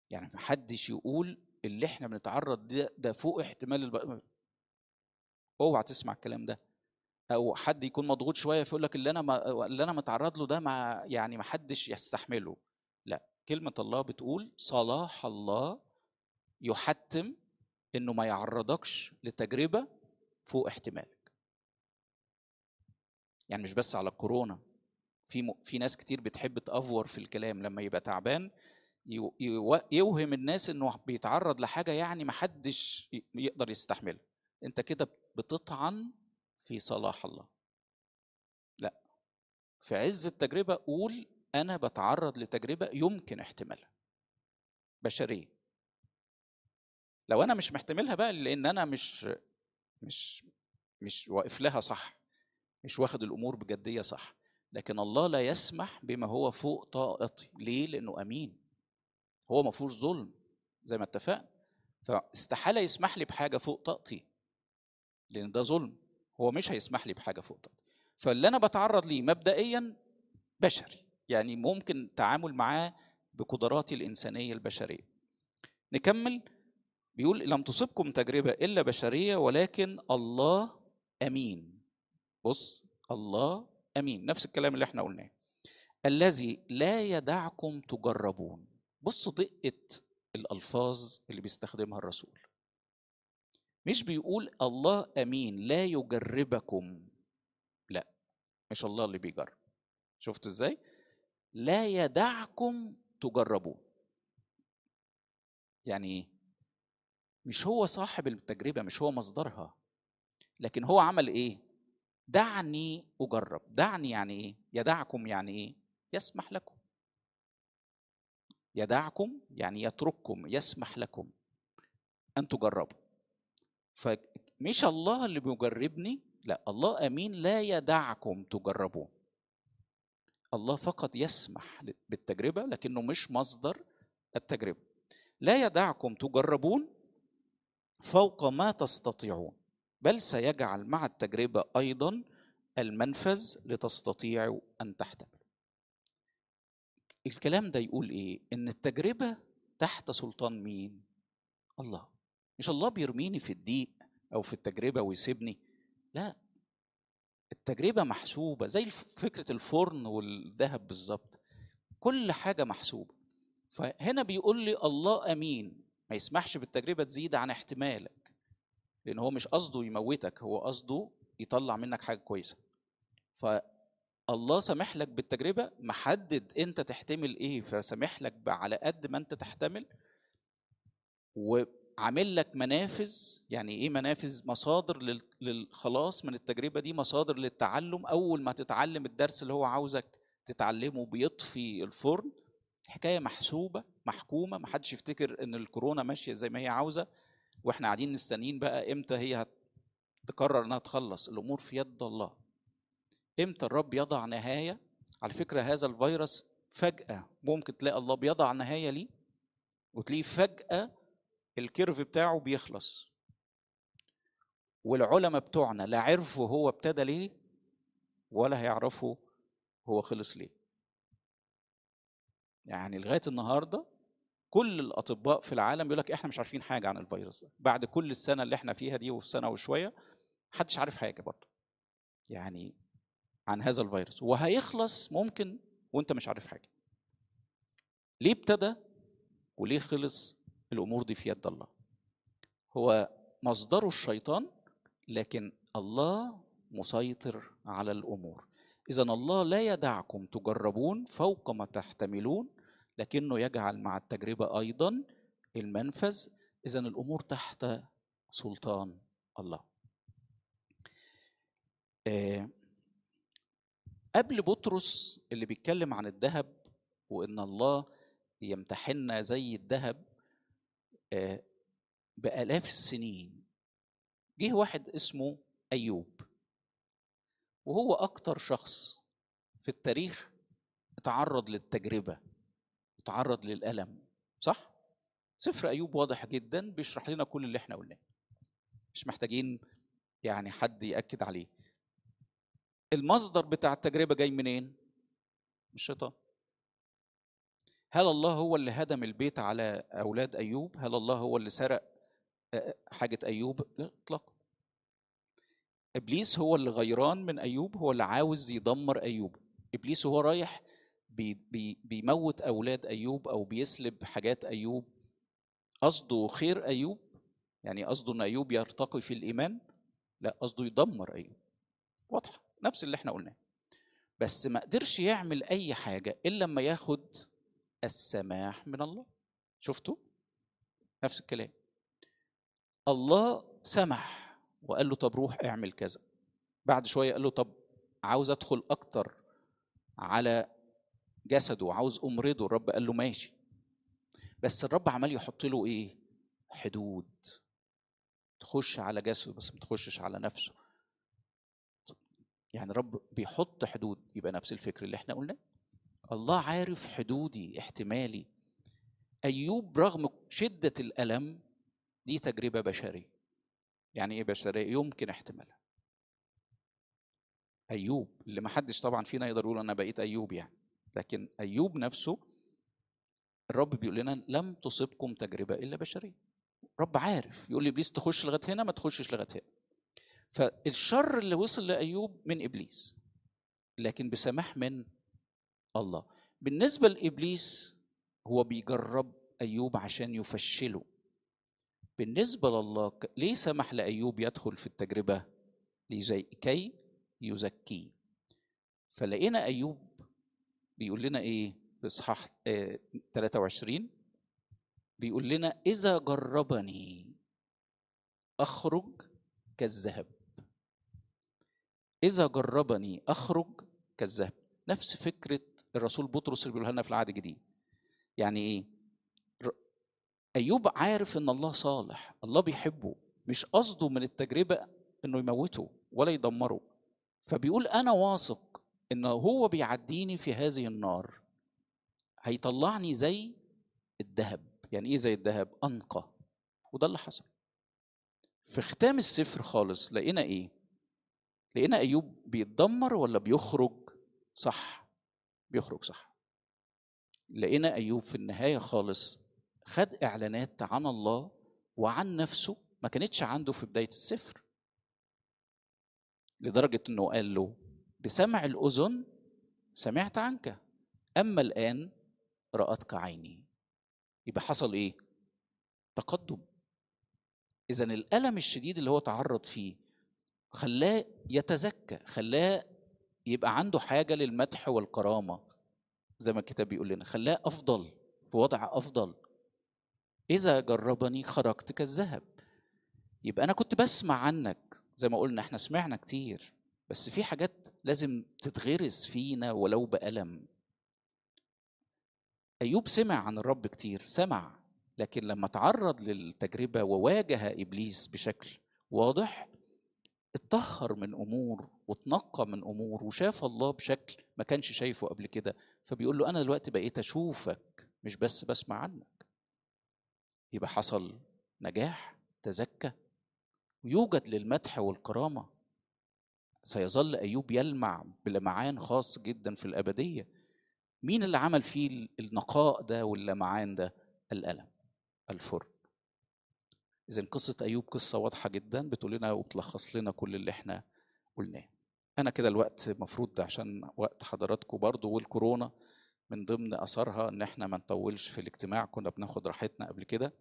يعني محدش يقول اللي إحنا بنتعرض ده, ده فوق احتمال الب... اوعى تسمع الكلام ده. أو حد يكون مضغوط شوية فيقول لك اللي أنا ما اللي أنا متعرض له ده ما يعني ما حدش يستحمله. لا كلمة الله بتقول صلاح الله يحتم إنه ما يعرضكش لتجربة فوق احتمالك. يعني مش بس على الكورونا في م... في ناس كتير بتحب تأفور في الكلام لما يبقى تعبان يو... يو... يوهم الناس إنه بيتعرض لحاجة يعني ما حدش يقدر يستحملها. أنت كده بتطعن في صلاح الله. لا. في عز التجربة قول أنا بتعرض لتجربة يمكن احتمالها. بشرية. لو أنا مش محتملها بقى لأن أنا مش مش مش واقف لها صح مش واخد الأمور بجدية صح لكن الله لا يسمح بما هو فوق طاقتي. ليه؟ لأنه أمين. هو ما فيهوش ظلم زي ما اتفقنا. فاستحالة يسمح لي بحاجة فوق طاقتي لأن ده ظلم. هو مش هيسمح لي بحاجة فوق طاقتي. فاللي أنا بتعرض ليه مبدئيا بشري يعني ممكن تعامل معاه بقدراتي الإنسانية البشرية. نكمل. بيقول لم تصبكم تجربة إلا بشرية ولكن الله أمين. بص الله أمين. نفس الكلام اللي إحنا قلناه. الذي لا يدعكم تجربون. بصوا دقة الألفاظ اللي بيستخدمها الرسول. مش بيقول الله أمين لا يجربكم. لا مش الله اللي بيجرب. شفت إزاي؟ لا يدعكم تجربون. يعني إيه؟ مش هو صاحب التجربة مش هو مصدرها لكن هو عمل إيه؟ دعني أجرب. دعني يعني إيه؟ يدعكم يعني إيه؟ يسمح لكم. يدعكم يعني يترككم يسمح لكم أن تجربوا. فمش الله اللي بيجربني لا الله أمين لا يدعكم تجربون الله فقط يسمح بالتجربة لكنه مش مصدر التجربة. لا يدعكم تجربون فوق ما تستطيعون بل سيجعل مع التجربة أيضا المنفذ لتستطيعوا أن تحتملوا الكلام ده يقول إيه؟ إن التجربة تحت سلطان مين؟ الله. مش الله بيرميني في الضيق أو في التجربة ويسيبني. لا. التجربة محسوبة زي فكرة الفرن والذهب بالظبط. كل حاجة محسوبة. فهنا بيقول لي الله أمين. ما يسمحش بالتجربة تزيد عن احتمالك لأن هو مش قصده يموتك هو قصده يطلع منك حاجة كويسة. ف الله سامح لك بالتجربة محدد أنت تحتمل إيه فسامح لك على قد ما أنت تحتمل وعامل لك منافذ يعني إيه منافذ؟ مصادر لل- للخلاص من التجربة دي مصادر للتعلم. أول ما تتعلم الدرس اللي هو عاوزك تتعلمه بيطفي الفرن حكاية محسوبة محكومة محدش يفتكر إن الكورونا ماشية زي ما هي عاوزة وإحنا قاعدين مستنيين بقى إمتى هي هتقرر إنها تخلص. الأمور في يد الله. إمتى الرب يضع نهاية؟ على فكرة هذا الفيروس فجأة ممكن تلاقي الله بيضع نهاية ليه وتلاقيه فجأة الكيرف بتاعه بيخلص. والعلماء بتوعنا لا عرفوا هو ابتدى ليه ولا هيعرفوا هو خلص ليه. يعني لغاية النهارده كل الأطباء في العالم بيقول لك إحنا مش عارفين حاجة عن الفيروس ده. بعد كل السنة اللي إحنا فيها دي والسنة وشوية محدش عارف حاجة برضه. يعني عن هذا الفيروس. وهيخلص ممكن وأنت مش عارف حاجة. ليه ابتدى وليه خلص الأمور دي في يد الله؟ هو مصدره الشيطان لكن الله مسيطر على الأمور. اذا الله لا يدعكم تجربون فوق ما تحتملون لكنه يجعل مع التجربة أيضا المنفذ. اذا الأمور تحت سلطان الله. آه، قبل بطرس اللي بيتكلم عن الذهب وإن الله يمتحننا زي الذهب آه، بآلاف السنين جه واحد اسمه أيوب. وهو أكتر شخص في التاريخ اتعرض للتجربة. اتعرض للألم صح؟ سفر أيوب واضح جدا بيشرح لنا كل اللي إحنا قلناه مش محتاجين يعني حد يأكد عليه المصدر بتاع التجربة جاي منين؟ من الشيطان هل الله هو اللي هدم البيت على أولاد أيوب؟ هل الله هو اللي سرق آه، حاجة أيوب؟ لا إطلاقا إبليس هو اللي غيران من أيوب هو اللي عاوز يدمر أيوب إبليس هو رايح بي بي بيموت أولاد أيوب أو بيسلب حاجات أيوب قصده خير أيوب يعني قصده إن أيوب يرتقي في الإيمان لا قصده يدمر أيوب. واضحة نفس اللي إحنا قلناه. بس ما قدرش يعمل أي حاجة إلا لما ياخد السماح من الله. شفتوا؟ نفس الكلام. الله سمح وقال له طب روح اعمل كذا. بعد شوية قال له طب عاوز أدخل أكتر على جسده عاوز امرضه الرب قال له ماشي. بس الرب عمال يحط له إيه؟ حدود. تخش على جسده بس ما تخشش على نفسه. يعني الرب بيحط حدود يبقى نفس الفكر اللي إحنا قلناه. الله عارف حدودي احتمالي. أيوب رغم شدة الألم دي تجربة بشرية. يعني إيه بشرية؟ يمكن احتمالها. أيوب اللي ما حدش طبعا فينا يقدر يقول أنا بقيت أيوب يعني. لكن أيوب نفسه الرب بيقول لنا لم تصبكم تجربة إلا بشرية. رب عارف يقول لي إبليس تخش لغاية هنا ما تخشش لغاية هنا. فالشر اللي وصل لأيوب من إبليس لكن بسماح من الله. بالنسبة لإبليس هو بيجرب أيوب عشان يفشله. بالنسبة لله ليه سمح لأيوب يدخل في التجربة لزي كي يزكيه؟ فلقينا أيوب بيقول لنا إيه؟ في إصحاح آه، 23 بيقول لنا إذا جربني أخرج كالذهب. إذا جربني أخرج كالذهب. نفس فكرة الرسول بطرس اللي بيقولها لنا في العهد الجديد. يعني إيه؟ أيوب عارف إن الله صالح الله بيحبه مش قصده من التجربة إنه يموته ولا يدمره. فبيقول أنا واثق إن هو بيعديني في هذه النار هيطلعني زي الذهب. يعني إيه زي الذهب؟ أنقى. وده اللي حصل. في ختام السفر خالص لقينا إيه؟ لقينا أيوب بيتدمر ولا بيخرج؟ صح بيخرج صح. لقينا أيوب في النهاية خالص خد إعلانات عن الله وعن نفسه ما كانتش عنده في بداية السفر. لدرجة إنه قال له بسمع الأذن سمعت عنك أما الآن رأتك عيني. يبقى حصل إيه؟ تقدم. اذا الألم الشديد اللي هو تعرض فيه خلاه يتزكى خلاه يبقى عنده حاجة للمدح والكرامة زي ما الكتاب بيقول لنا خلاه أفضل في وضع أفضل. إذا جربني خرجت كالذهب يبقى أنا كنت بسمع عنك زي ما قلنا إحنا سمعنا كتير. بس في حاجات لازم تتغرس فينا ولو بألم. أيوب سمع عن الرب كتير سمع لكن لما تعرض للتجربة وواجه إبليس بشكل واضح اتطهر من أمور واتنقى من أمور وشاف الله بشكل ما كانش شايفه قبل كده. فبيقول له أنا دلوقتي بقيت أشوفك مش بس بسمع عنك. يبقى حصل نجاح تزكى ويوجد للمدح والكرامة. سيظل أيوب يلمع بلمعان خاص جدا في الأبدية. مين اللي عمل فيه النقاء ده واللمعان ده؟ الألم الفرن. إذا قصة أيوب قصة واضحة جدا بتقول لنا وتلخص لنا كل اللي إحنا قلناه. أنا كده الوقت مفروض عشان وقت حضراتكم برضو والكورونا من ضمن أثرها إن إحنا ما نطولش في الاجتماع كنا بناخد راحتنا قبل كده.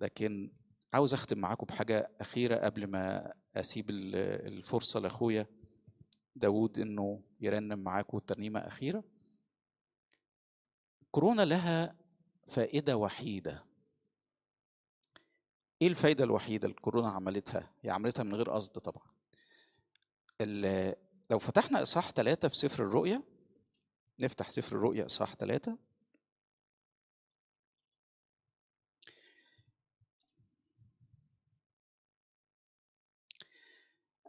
لكن عاوز أختم معاكم بحاجة أخيرة قبل ما أسيب الفرصة لأخويا داود إنه يرنم معاكم ترنيمة أخيرة كورونا لها فائدة وحيدة إيه الفايدة الوحيدة اللي كورونا عملتها؟ هي عملتها من غير قصد طبعا. لو فتحنا إصحاح ثلاثة في سفر الرؤيا نفتح سفر الرؤيا إصحاح ثلاثة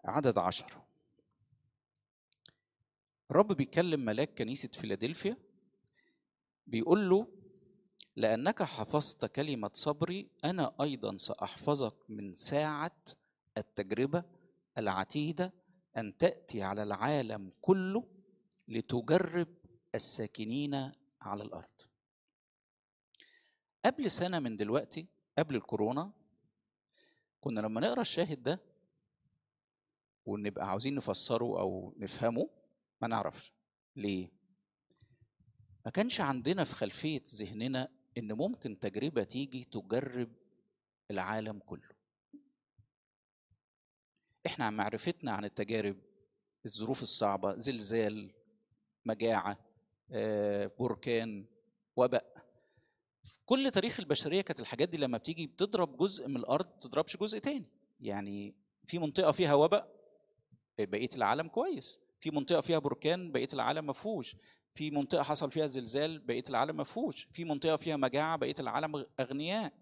عدد عشر الرب بيكلم ملاك كنيسة فيلادلفيا بيقول له لأنك حفظت كلمة صبري أنا أيضا سأحفظك من ساعة التجربة العتيدة أن تأتي على العالم كله لتجرب الساكنين على الأرض. قبل سنة من دلوقتي قبل الكورونا كنا لما نقرأ الشاهد ده ونبقى عاوزين نفسره أو نفهمه ما نعرفش ليه؟ ما كانش عندنا في خلفية ذهننا إن ممكن تجربة تيجي تجرب العالم كله. إحنا عن معرفتنا عن التجارب الظروف الصعبة زلزال مجاعة بركان وباء في كل تاريخ البشرية كانت الحاجات دي لما بتيجي بتضرب جزء من الأرض تضربش جزء تاني يعني في منطقة فيها وباء بقية العالم كويس. في منطقة فيها بركان بقية العالم مفهوش. في منطقة حصل فيها زلزال بقية العالم مفهوش. في منطقة فيها مجاعة بقية العالم أغنياء.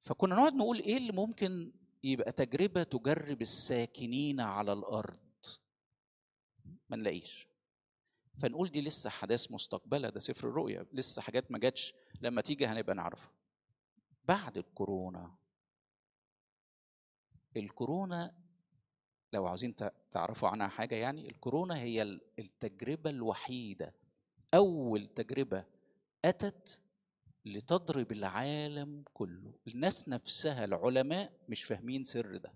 فكنا نقعد نقول إيه اللي ممكن يبقى تجربة تجرب الساكنين على الأرض؟ ما نلاقيش. فنقول دي لسه حداث مستقبلة ده سفر الرؤيا. لسه حاجات ما جاتش. لما تيجي هنبقى نعرفها. بعد الكورونا. الكورونا لو عاوزين تعرفوا عنها حاجة يعني الكورونا هي التجربة الوحيدة أول تجربة أتت لتضرب العالم كله. الناس نفسها العلماء مش فاهمين سر ده.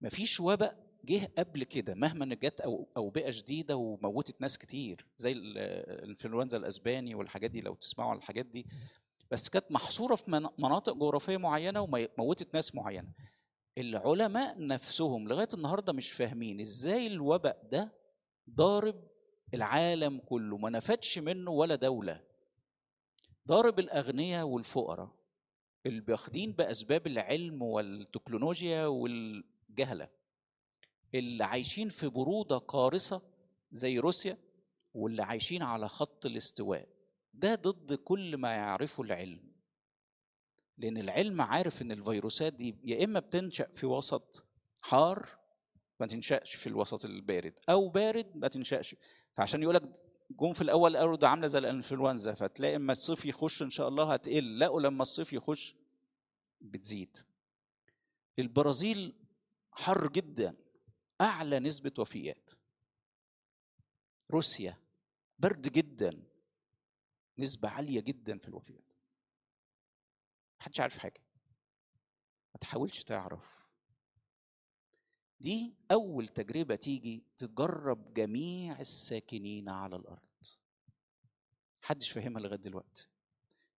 مفيش وباء جه قبل كده مهما جت أو اوبئه شديده وموتت ناس كتير زي الإنفلونزا الأسباني والحاجات دي لو تسمعوا عن الحاجات دي. بس كانت محصورة في مناطق جغرافية معينة وموتت ناس معينة. العلماء نفسهم لغاية النهارده مش فاهمين إزاي الوباء ده ضارب العالم كله ما نفتش منه ولا دولة. ضارب الأغنياء والفقراء اللي واخدين بأسباب العلم والتكنولوجيا والجهلة اللي عايشين في برودة قارصة زي روسيا واللي عايشين على خط الاستواء. ده ضد كل ما يعرفه العلم. لأن العلم عارف إن الفيروسات دي يا إما بتنشأ في وسط حار ما تنشأش في الوسط البارد أو بارد ما تنشأش. فعشان يقول لك جم في الأول قالوا ده عاملة زي الإنفلونزا فتلاقي أما الصيف يخش إن شاء الله هتقل لقوا لما الصيف يخش بتزيد. البرازيل حر جدا أعلى نسبة وفيات. روسيا برد جدا نسبة عالية جدا في الوفيات. محدش عارف حاجة. ما تحاولش تعرف. دي أول تجربة تيجي تجرب جميع الساكنين على الأرض. محدش فاهمها لغاية دلوقتي.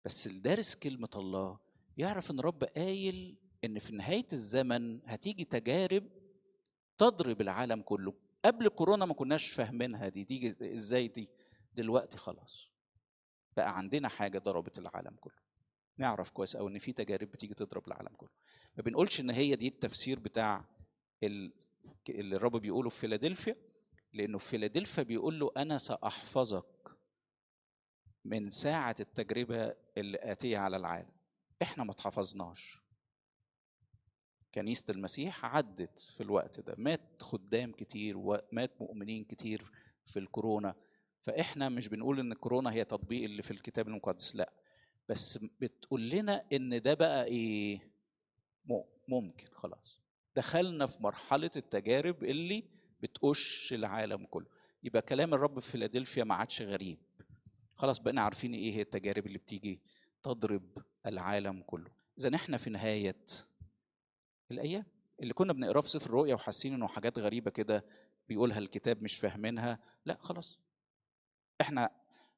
بس الدارس كلمة الله يعرف إن رب قايل إن في نهاية الزمن هتيجي تجارب تضرب العالم كله. قبل كورونا ما كناش فاهمينها دي تيجي إزاي دي؟ دلوقتي خلاص. بقى عندنا حاجة ضربت العالم كله. نعرف كويس قوي إن في تجارب بتيجي تضرب العالم كله. ما بنقولش إن هي دي التفسير بتاع ال- اللي الرب بيقوله في فيلادلفيا لأنه في فيلادلفيا بيقول له أنا سأحفظك من ساعة التجربة اللي آتية على العالم. إحنا ما اتحفظناش. كنيسة المسيح عدت في الوقت ده مات خدام كتير ومات مؤمنين كتير في الكورونا. فإحنا مش بنقول إن الكورونا هي تطبيق اللي في الكتاب المقدس لأ. بس بتقول لنا إن ده بقى إيه؟ ممكن خلاص. دخلنا في مرحلة التجارب اللي بتقش العالم كله. يبقى كلام الرب في فيلادلفيا ما عادش غريب. خلاص بقينا عارفين إيه هي التجارب اللي بتيجي تضرب العالم كله. إذا إحنا في نهاية الأيام اللي كنا بنقراه في سفر الرؤيا وحاسين إنه حاجات غريبة كده بيقولها الكتاب مش فاهمينها لا خلاص. إحنا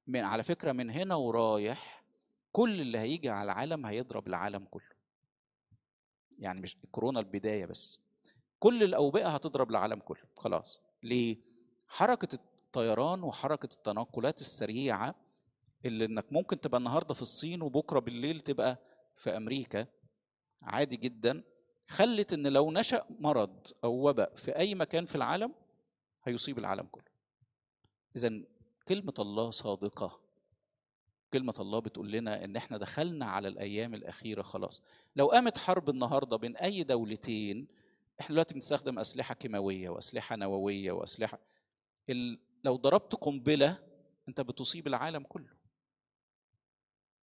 من على فكرة من هنا ورايح كل اللي هيجي على العالم هيضرب العالم كله. يعني مش الكورونا البداية بس. كل الأوبئة هتضرب العالم كله. خلاص. ليه؟ حركة الطيران وحركة التنقلات السريعة اللي إنك ممكن تبقى النهارده في الصين وبكرة بالليل تبقى في أمريكا عادي جدا خلت إن لو نشأ مرض أو وباء في أي مكان في العالم هيصيب العالم كله. اذا كلمة الله صادقة. كلمة الله بتقول لنا إن إحنا دخلنا على الأيام الأخيرة خلاص. لو قامت حرب النهاردة بين أي دولتين إحنا دلوقتي بنستخدم أسلحة كيماوية وأسلحة نووية وأسلحة ال... لو ضربت قنبلة أنت بتصيب العالم كله.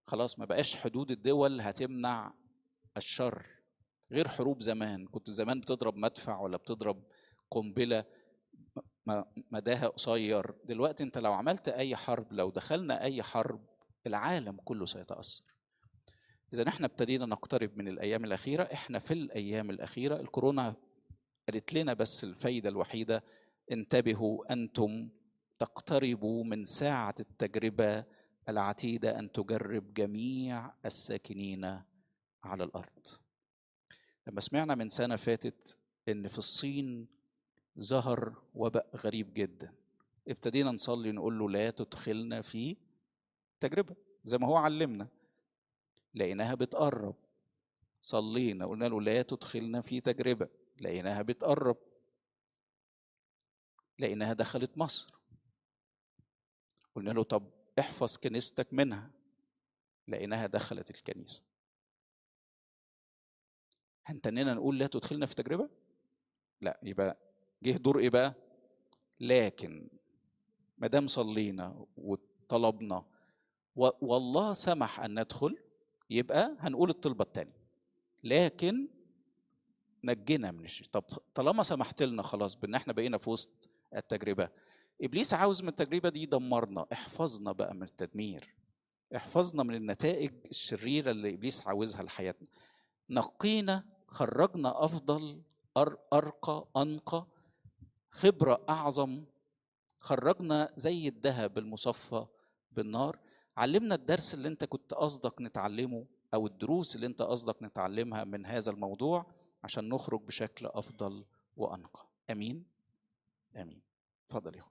خلاص ما بقاش حدود الدول هتمنع الشر غير حروب زمان كنت زمان بتضرب مدفع ولا بتضرب قنبلة م- مداها قصير دلوقتي أنت لو عملت أي حرب لو دخلنا أي حرب العالم كله سيتأثر. إذا إحنا ابتدينا نقترب من الأيام الأخيرة إحنا في الأيام الأخيرة الكورونا قالت لنا بس الفايدة الوحيدة انتبهوا أنتم تقتربوا من ساعة التجربة العتيدة أن تجرب جميع الساكنين على الأرض. لما سمعنا من سنة فاتت إن في الصين ظهر وباء غريب جدا ابتدينا نصلي نقول له لا تدخلنا في تجربة زي ما هو علمنا. لقيناها بتقرب. صلينا قلنا له لا تدخلنا في تجربة. لقيناها بتقرب. لقيناها دخلت مصر. قلنا له طب احفظ كنيستك منها. لقيناها دخلت الكنيسة. هنتننا نقول لا تدخلنا في تجربة؟ لا يبقى جه دور إيه بقى؟ لكن ما دام صلينا وطلبنا والله سمح أن ندخل يبقى هنقول الطلبة الثانية لكن نجنا من الشيء طب طالما سمحت لنا خلاص بأن إحنا بقينا في وسط التجربة. إبليس عاوز من التجربة دي يدمرنا احفظنا بقى من التدمير. احفظنا من النتائج الشريرة اللي إبليس عاوزها لحياتنا. نقينا خرجنا أفضل أرقى أنقى خبرة أعظم. خرجنا زي الذهب المصفى بالنار. علمنا الدرس اللي انت كنت قصدك نتعلمه أو الدروس اللي انت قصدك نتعلمها من هذا الموضوع عشان نخرج بشكل أفضل وأنقى. أمين؟ أمين. اتفضل يا